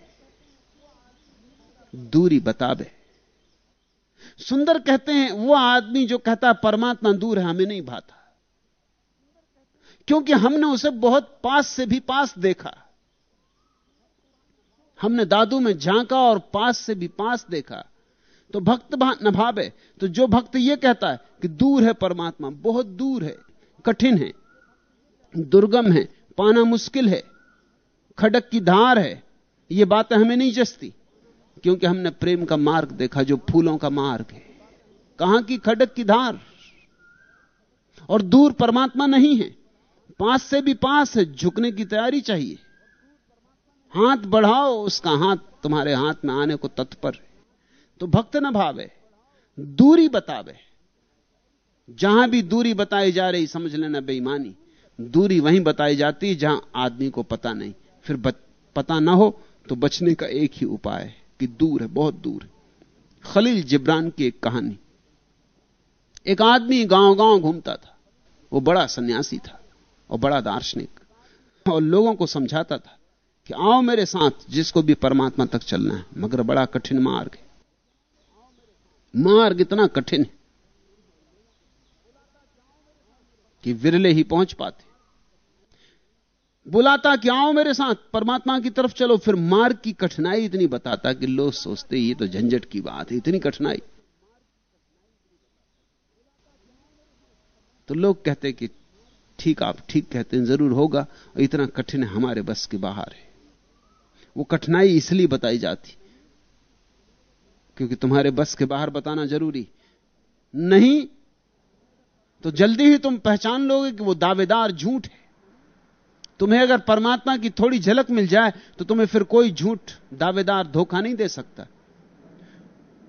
दूरी बतावे। सुंदर कहते हैं, वो आदमी जो कहता, परमात्मा दूर है, हमें नहीं भाता। क्योंकि हमने उसे बहुत पास से भी पास देखा। हमने दादू में झांका और पास से भी पास देखा। तो भक्त न भावे। तो जो भक्त यह कहता है कि दूर है परमात्मा, बहुत दूर है, कठिन है, दुर्गम है, पाना मुश्किल है, खडक की धार है, ये बातें हमें नहीं जसती। क्योंकि हमने प्रेम का मार्ग देखा जो फूलों का मार्ग है। कहाँ की खडक की धार? और दूर परमात्मा नहीं है। पास से भी पास है, झुकने की तैयारी चाहिए। हाथ बढ़ाओ, उसका हाथ तुम्हारे हाथ में आने को तत्पर है। तो भक्त न भावे, दूरी बतावे। जहाँ भी दूरी बताई जा रही, समझ लेना बेईमानी। दूरी वहीं बताई जाती, जहाँ आदमी को पता नहीं। फिर पता ना हो तो बचने का एक ही उपाय है। कि दूर है, बहुत दूर है। खलील जिब्रान की एक कहानी। एक आदमी गाँव गाँव घूमता था। वो बड़ा सन्यासी था और बड़ा दार्शनिक और लोगों को समझाता था कि आओ मेरे साथ, जिसको भी परमात्मा तक चलना है, मगर बड़ा कठिन मार्ग है। मार्ग इतना कठिन है कि विरले ही पहुँच पाते। बुलाता कि आओ मेरे साथ, परमात्मा की तरफ़ चलो, फिर मार्ग की कठिनाई इतनी बताता कि लोग सोचते, ये तो झंझट की बात है, इतनी कठिनाई. तो लोग कहते कि, ठीक, आप ठीक कहते हैं, ज़रूर होगा, और इतना कठिन हमारे बस के बाहर है. वो कठिनाई इसलिए बताई जाती, क्योंकि तुम्हारे बस के बाहर बताना ज़रूरी। नहीं तो जल्दी ही तुम पहचान लोगे कि वो दावेदार झूठ है। तुम्हें अगर परमात्मा की थोड़ी झलक मिल जाए तो तुम्हें फिर कोई झूठ दावेदार धोखा नहीं दे सकता।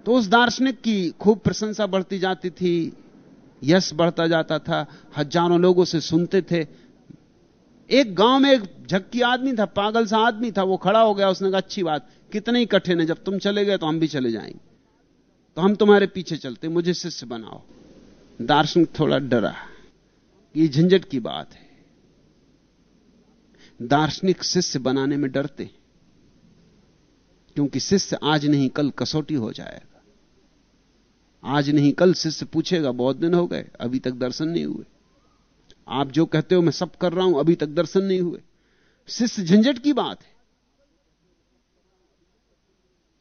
तो उस दार्शनिक की खूब प्रशंसा बढ़ती जाती थी, यश बढ़ता जाता था, हज़ारों लोगों से सुनते थे। एक गाँव में एक झक्की आदमी था, पागल सा आदमी था, वो खड़ा हो गया, उसने कहा, अच्छी बात, कितने ही कठिन है, जब तुम चले गए तो हम भी चले जाएँगे। तो हम तुम्हारे पीछे चलते, मुझे शिष्य बनाओ। दार्शनिक थोड़ा डरा, ये झंझट की बात है। दार्शनिक शिष्य बनाने में डरते क्योंकि शिष्य आज नहीं कल कसौटी हो जाएगा। आज नहीं कल शिष्य पूछेगा, बहुत दिन हो गए, अभी तक दर्शन नहीं हुए। आप जो कहते हो मैं सब कर रहा हूँ, अभी तक दर्शन नहीं हुए। शिष्य झंझट की बात है।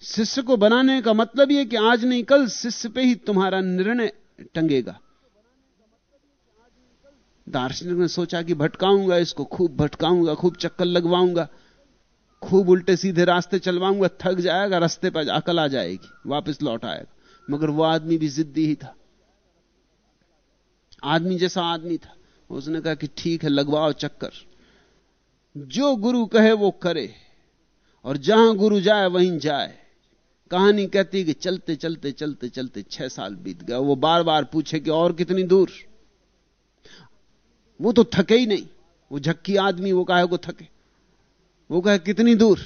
शिष्य को बनाने का मतलब यह कि आज नहीं कल शिष्य पे ही तुम्हारा निर्णय टंगेगा। दार्शनिक ने सोचा कि भटकाऊँगा इसको, खूब भटकाऊँगा, खूब चक्कर लगवाऊँगा, खूब उल्टे सीधे रास्ते चलवाऊँगा, थक जाएगा, रास्ते पर अकल आ जाएगी, वापस लौट आएगा। मगर वो आदमी भी जिद्दी ही था। आदमी जैसा आदमी था। उसने कहा कि ठीक है, लगवाओ चक्कर। जो गुरु कहे वो करे, और जहाँ गुरु जाए वहीं जाए। कहानी कहती कि चलते चलते चलते चलते छह साल बीत गया वो बार बार पूछे कि और कितनी दूर? वो तो थके ही नहीं। वो झक्की आदमी, वो कहे को थके? वो कहे कितनी दूर?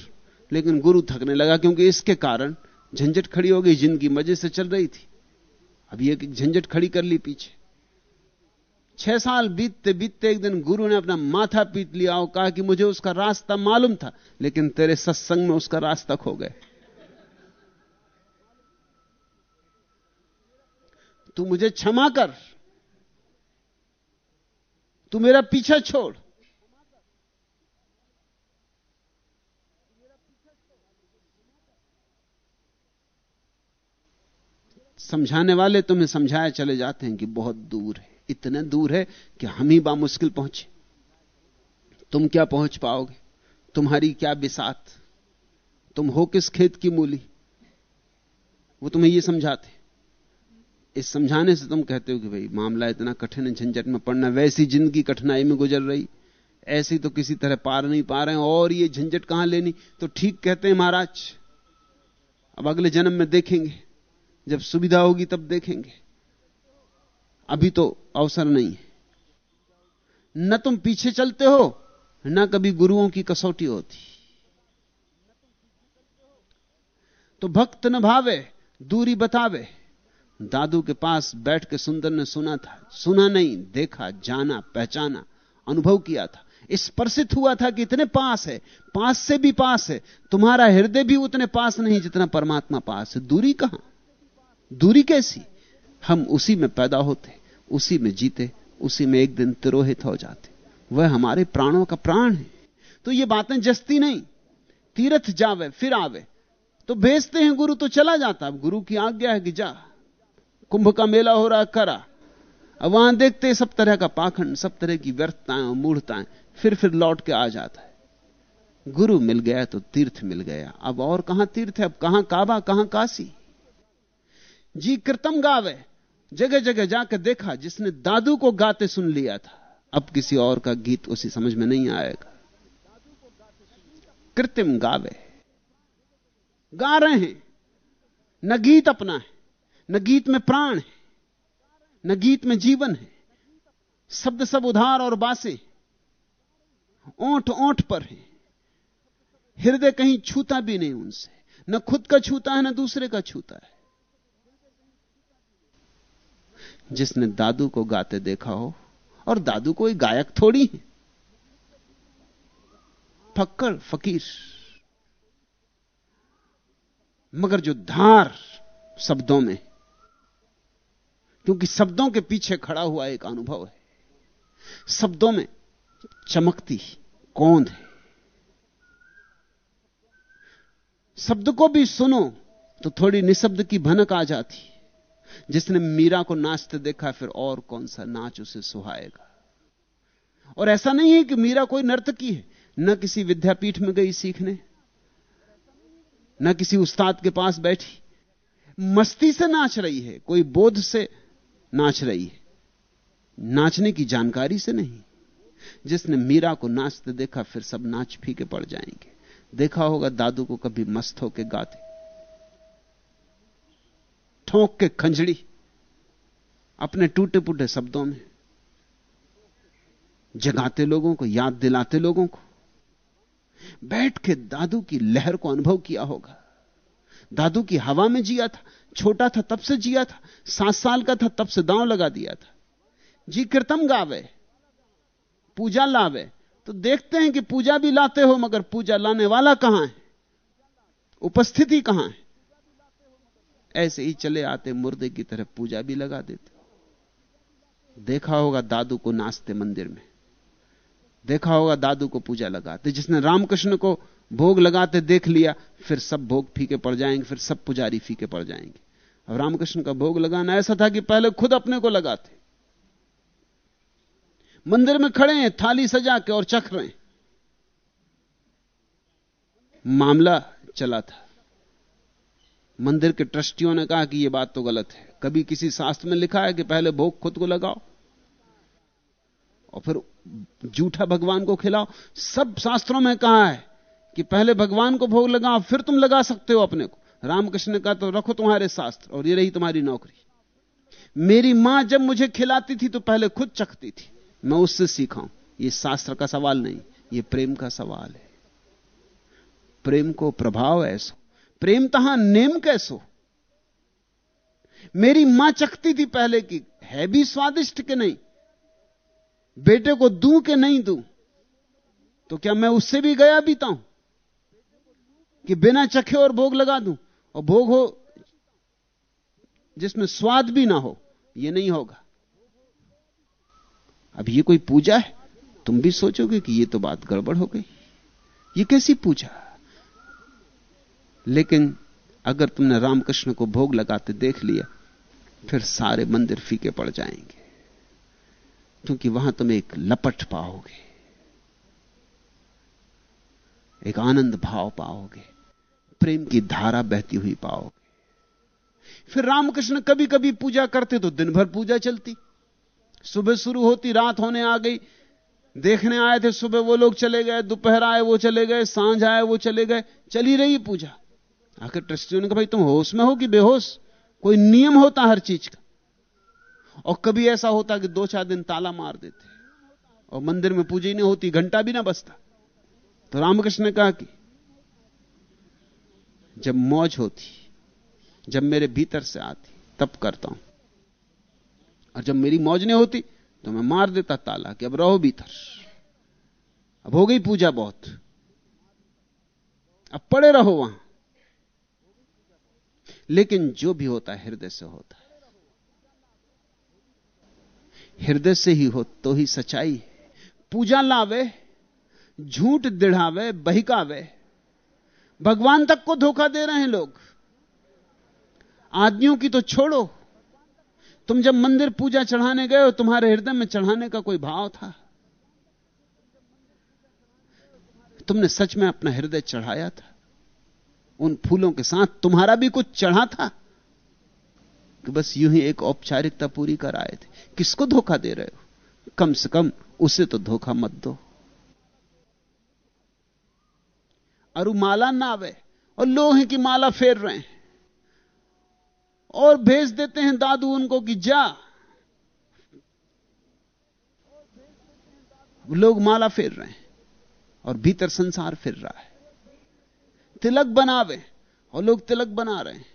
लेकिन गुरु थकने लगा क्योंकि इसके कारण झंझट खड़ी हो गई ज़िंदगी मज़े से चल रही थी। अब ये झंझट खड़ी कर ली पीछे। छह साल बीतते बीतते एक दिन गुरु ने अपना माथा पीट लिया और कहा कि मुझे उसका रास्ता मालूम था, लेकिन तेरे सत्संग में उसका रास्ता खो गए तू मुझे क्षमा कर। तू मेरा पीछा छोड़। समझाने वाले तुम्हें समझाए चले जाते हैं कि बहुत दूर है। इतने दूर है कि हम ही बामुश्किल पहुँचे। तुम क्या पहुँच पाओगे? तुम्हारी क्या बिसात? तुम हो किस खेत की मूली? वो तुम्हें ये समझाते इस समझाने से तुम कहते हो कि भाई मामला इतना कठिन है, झंझट में पड़ना, वैसी ज़िंदगी कठिनाई में गुजर रही। ऐसी तो किसी तरह पार नहीं पा रहे और ये झंझट कहाँ लेनी? तो ठीक कहते हैं महाराज, अब अगले जन्म में देखेंगे। जब सुविधा होगी तब देखेंगे। अभी तो अवसर नहीं है। न तुम पीछे चलते हो, न कभी गुरुओं की कसौटी होती। तो भक्त न भावे, दूरी बतावे। दादू के पास बैठ के सुंदर ने सुना था। सुना नहीं, देखा, जाना, पहचाना, अनुभव किया था। स्पर्शित हुआ था कि इतने पास है, पास से भी पास है। तुम्हारा हृदय भी उतने पास नहीं जितना परमात्मा पास है। दूरी कहाँ? दूरी कैसी? हम उसी में पैदा होते, उसी में जीते, उसी में एक दिन तिरोहित हो जाते। वह हमारे प्राणों का प्राण है। तो ये बातें जस्ती नहीं। तीर्थ जावे, फिर आवे। तो भेजते हैं, गुरु तो चला जाता। अब गुरु की आज्ञा है कि जा। कुंभ का मेला हो रहा करा। अब वहाँ देखते सब तरह का पाखंड, सब तरह की व्यर्थताएँ और मूढ़ताएँ फिर फिर लौट के आ जाता है। गुरु मिल गया तो तीर्थ मिल गया। अब और कहाँ तीर्थ है? अब कहाँ काबा, कहाँ काशी? जी कृतम गावे जगह जगह जाकर देखा, जिसने दादू को गाते सुन लिया था। अब किसी और का गीत उसी समझ में नहीं आएगा। कृत्रिम गावे, गा रहे हैं, न गीत अपना है न गीत में प्राण है, न गीत में जीवन है, शब्द सब उधार और बासे ओंठ ओंठ पर है। हृदय कहीं छूता भी नहीं उनसे, न खुद का छूता है, न दूसरे का छूता है। जिसने दादू को गाते देखा हो, और दादू कोई गायक थोड़ी है। फक्कर फकीर। मगर जो धार शब्दों में क्योंकि शब्दों के पीछे खड़ा हुआ एक अनुभव है। शब्दों में चमकती कौंध है। शब्द को भी सुनो तो थोड़ी निशब्द की भनक आ जाती जिसने मीरा को नाचते देखा, फिर और कौन सा नाच उसे सुहाएगा। और ऐसा नहीं है कि मीरा कोई नर्तकी है, न किसी विद्यापीठ में गई सीखने, न किसी उस्ताद के पास बैठी। मस्ती से नाच रही है, कोई बोध से नाच रही है। नाचने की जानकारी से नहीं। जिसने मीरा को नाचते देखा, फिर सब नाच फीके पड़ जाएँगे। देखा होगा दादू को कभी मस्त होके गाते। ठोंक के खंजड़ी अपने टूटे पुटे शब्दों में। जगाते लोगों को, याद दिलाते लोगों को। बैठ के दादू की लहर को अनुभव किया होगा। दादू की हवा में जिया था। छोटा था, तब से जिया था। सात साल का था, तब से दांव लगा दिया था। जी कृतम गावे, पूजा लावे। तो देखते हैं कि पूजा भी लाते हो, मगर पूजा लाने वाला कहाँ है? उपस्थिति कहाँ है? ऐसे ही चले आते, मुर्दे की तरह पूजा भी लगा देते। देखा होगा दादू को नाचते मंदिर में। देखा होगा दादू को पूजा लगाते। जिसने रामकृष्ण को भोग लगाते, देख लिया, फिर सब भोग फीके पड़ जाएँगे, फिर सब पुजारी फीके पड़ जाएँगे। रामकृष्ण का भोग लगाना ऐसा था कि पहले खुद अपने को लगाते। मंदिर में खड़े हैं, थाली सजा के और चख रहे हैं। मामला चला था। मंदिर के ट्रस्टियों ने कहा कि यह बात तो गलत है। कभी किसी शास्त्र में लिखा है कि पहले भोग खुद को लगाओ और फिर जूठा भगवान को खिलाओ। सब शास्त्रों में कहा है कि पहले भगवान को भोग लगाओ, फिर तुम लगा सकते हो अपने को। रामकृष्ण कहा तो रखो तुम्हारे शास्त्र और ये रही तुम्हारी नौकरी। मेरी माँ जब मुझे खिलाती थी तो पहले खुद चखती थी। मैं उससे सीखा हूँ, ये शास्त्र का सवाल नहीं, ये प्रेम का सवाल है। प्रेम को प्रभाव ऐसो। प्रेम तहां नेम कैसो? मेरी माँ चखती थी पहले की है भी स्वादिष्ट के नहीं? बेटे को दूँ के नहीं दूँ? तो क्या मैं उससे भी गया बीता हूँ? कि बिना चखे और भोग लगा दूँ? और भोग हो जिसमें स्वाद भी ना हो यह नहीं होगा। अब ये कोई पूजा है? तुम भी सोचोगे कि ये तो बात गड़बड़ हो गई। ये कैसी पूजा? लेकिन अगर तुमने रामकृष्ण को भोग लगाते देख लिया, फिर सारे मंदिर फीके पड़ जाएँगे, क्योंकि वहाँ तुम एक लपट पाओगे, एक आनंद भाव पाओगे। प्रेम की धारा बहती हुई पाओगे। फिर रामकृष्ण कभी कभी पूजा करते तो दिन भर पूजा चलती। सुबह शुरू होती, रात होने आ गई। देखने आए थे सुबह, वो लोग चले गए। दोपहर आए, वो चले गए। साँझ आए, वो चले गए। चली रही पूजा। आखिर ट्रस्टियों ने कहा, भाई, तुम होश में हो कि बेहोश? कोई नियम होता हर चीज़ का? और कभी ऐसा होता कि दो चार दिन ताला मार देते। और मंदिर में पूजा ही नहीं होती, घंटा भी ना बसता तो रामकृष्ण ने कहा कि जब मौज होती, जब मेरे भीतर से आती, तब करता हूँ। और जब मेरी मौज नहीं होती तो मैं मार देता ताला कि अब रहो भीतर। अब हो गई पूजा बहुत। अब पड़े रहो वहाँ। लेकिन जो भी होता है, हृदय से होता है। हृदय से ही हो तो ही सच्चाई पूजा लावे, झूठ दिढ़ावे, बहिकावे। भगवान तक को धोखा दे रहे हैं लोग। आदमियों की तो छोड़ो। तुम जब मंदिर पूजा चढ़ाने गए हो, तुम्हारे हृदय में चढ़ाने का कोई भाव था? तुमने सच में अपना हृदय चढ़ाया था? उन फूलों के साथ तुम्हारा भी कुछ चढ़ा था? कि बस यूँ ही एक औपचारिकता पूरी कर आए थे। किसको धोखा दे रहे हो? कम से कम उसे तो धोखा मत दो। अरु माला ना आवे और लोहे की माला फेर रहे हैं। और भेज देते हैं दादू उनको कि जा। लोग माला फेर रहे हैं और भीतर संसार फिर रहा है। तिलक बनावे और लोग तिलक बना रहे हैं।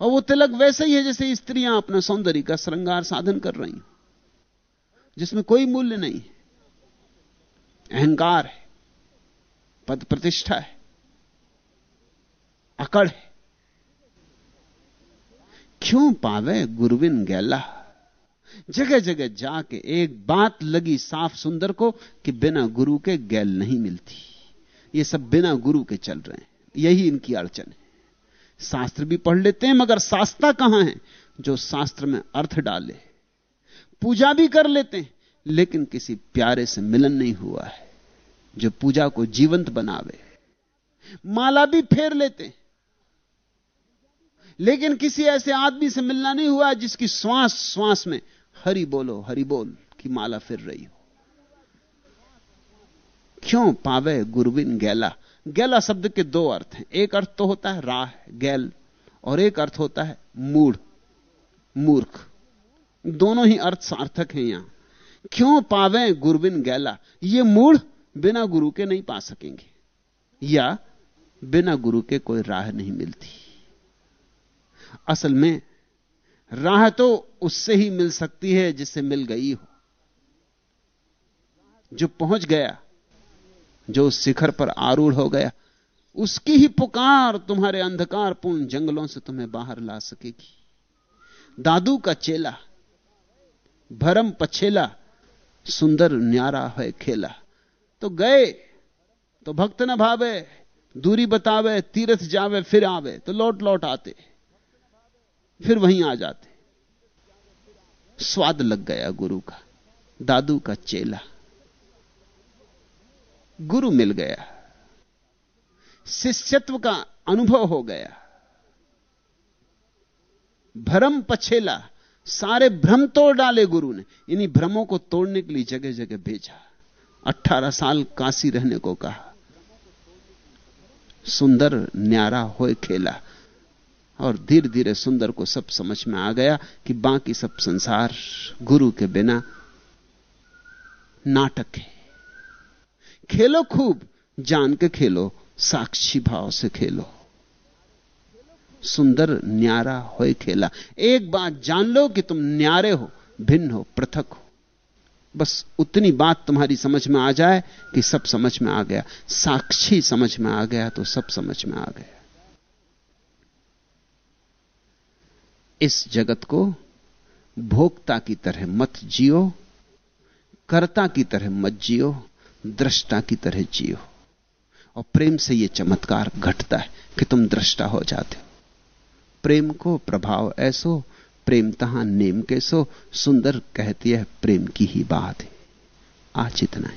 और वो तिलक वैसे ही है जैसे स्त्रियाँ अपना सौंदर्य का श्रृंगार साधन कर रही हैं, जिसमें कोई मूल्य नहीं अहंकार है। पद प्रतिष्ठा है। अकड़ है। क्यों पावे गुरुविन गैला? जगह जगह जाके एक बात लगी साफ़ सुंदर को कि बिना गुरु के गैल नहीं मिलती। ये सब बिना गुरु के चल रहे हैं। यही इनकी अड़चन है। शास्त्र भी पढ़ लेते हैं, मगर शास्त्रा कहाँ है? जो शास्त्र में अर्थ डाले। पूजा भी कर लेते हैं, लेकिन किसी प्यारे से मिलन नहीं हुआ है। जो पूजा को जीवंत बनावे। माला भी फेर लेते लेकिन किसी ऐसे आदमी से मिलना नहीं हुआ जिसकी श्वास श्वास में हरि बोलो, हरि बोल की माला फिर रही हो। क्यों पावे गुरुविन गैला? गैला शब्द के दो अर्थ हैं। एक अर्थ तो होता है राह, गैल, और एक अर्थ होता है मूढ़, मूर्ख। दोनों ही अर्थ सार्थक हैं यहाँ। क्यों पावे गुरुविन गैला? ये मूढ़ बिना गुरु के नहीं पा सकेंगे। या बिना गुरु के कोई राह नहीं मिलती। असल में राह तो उससे ही मिल सकती है जिससे मिल गई हो। जो पहुँच गया, जो उस शिखर पर आरूढ़ हो गया, उसकी ही पुकार तुम्हारे अंधकारपूर्ण जंगलों से तुम्हें बाहर ला सकेगी। दादू का चेला, भरम पछेला, सुंदर न्यारा है खेला। तो गए तो भक्त न भावे, दूरी बतावे, तीर्थ जावे, फिर आवे तो लौट लौट आते, फिर वहीं आ जाते। स्वाद लग गया गुरु का, दादू का चेला। गुरु मिल गया, शिष्यत्व का अनुभव हो गया। भ्रम पछेला, सारे भ्रम तोड़ डाले गुरु ने, इन्हीं भ्रमों को तोड़ने के लिए जगह जगह भेजा। अट्ठारह साल काशी रहने को कहा। सुंदर न्यारा होए खेला और धीरे धीरे सुंदर को सब समझ में आ गया कि बाकी सब संसार गुरु के बिना नाटक है। खेलो खूब, जान के खेलो, साक्षी भाव से खेलो। सुंदर न्यारा होए खेला। एक बात जान लो कि तुम न्यारे हो, भिन्न हो, पृथक हो। बस उतनी बात तुम्हारी समझ में आ जाए कि सब समझ में आ गया। साक्षी समझ में आ गया तो सब समझ में आ गया। इस जगत को भोक्ता की तरह मत जियो, कर्ता की तरह मत जियो, दृष्टा की तरह जियो। और प्रेम से यह चमत्कार घटता है कि तुम दृष्टा हो जाते हो। प्रेम को प्रभाव ऐसो प्रेम तहां नेम के सो सुंदर कहती है, प्रेम की ही बात है। आज इतना ही।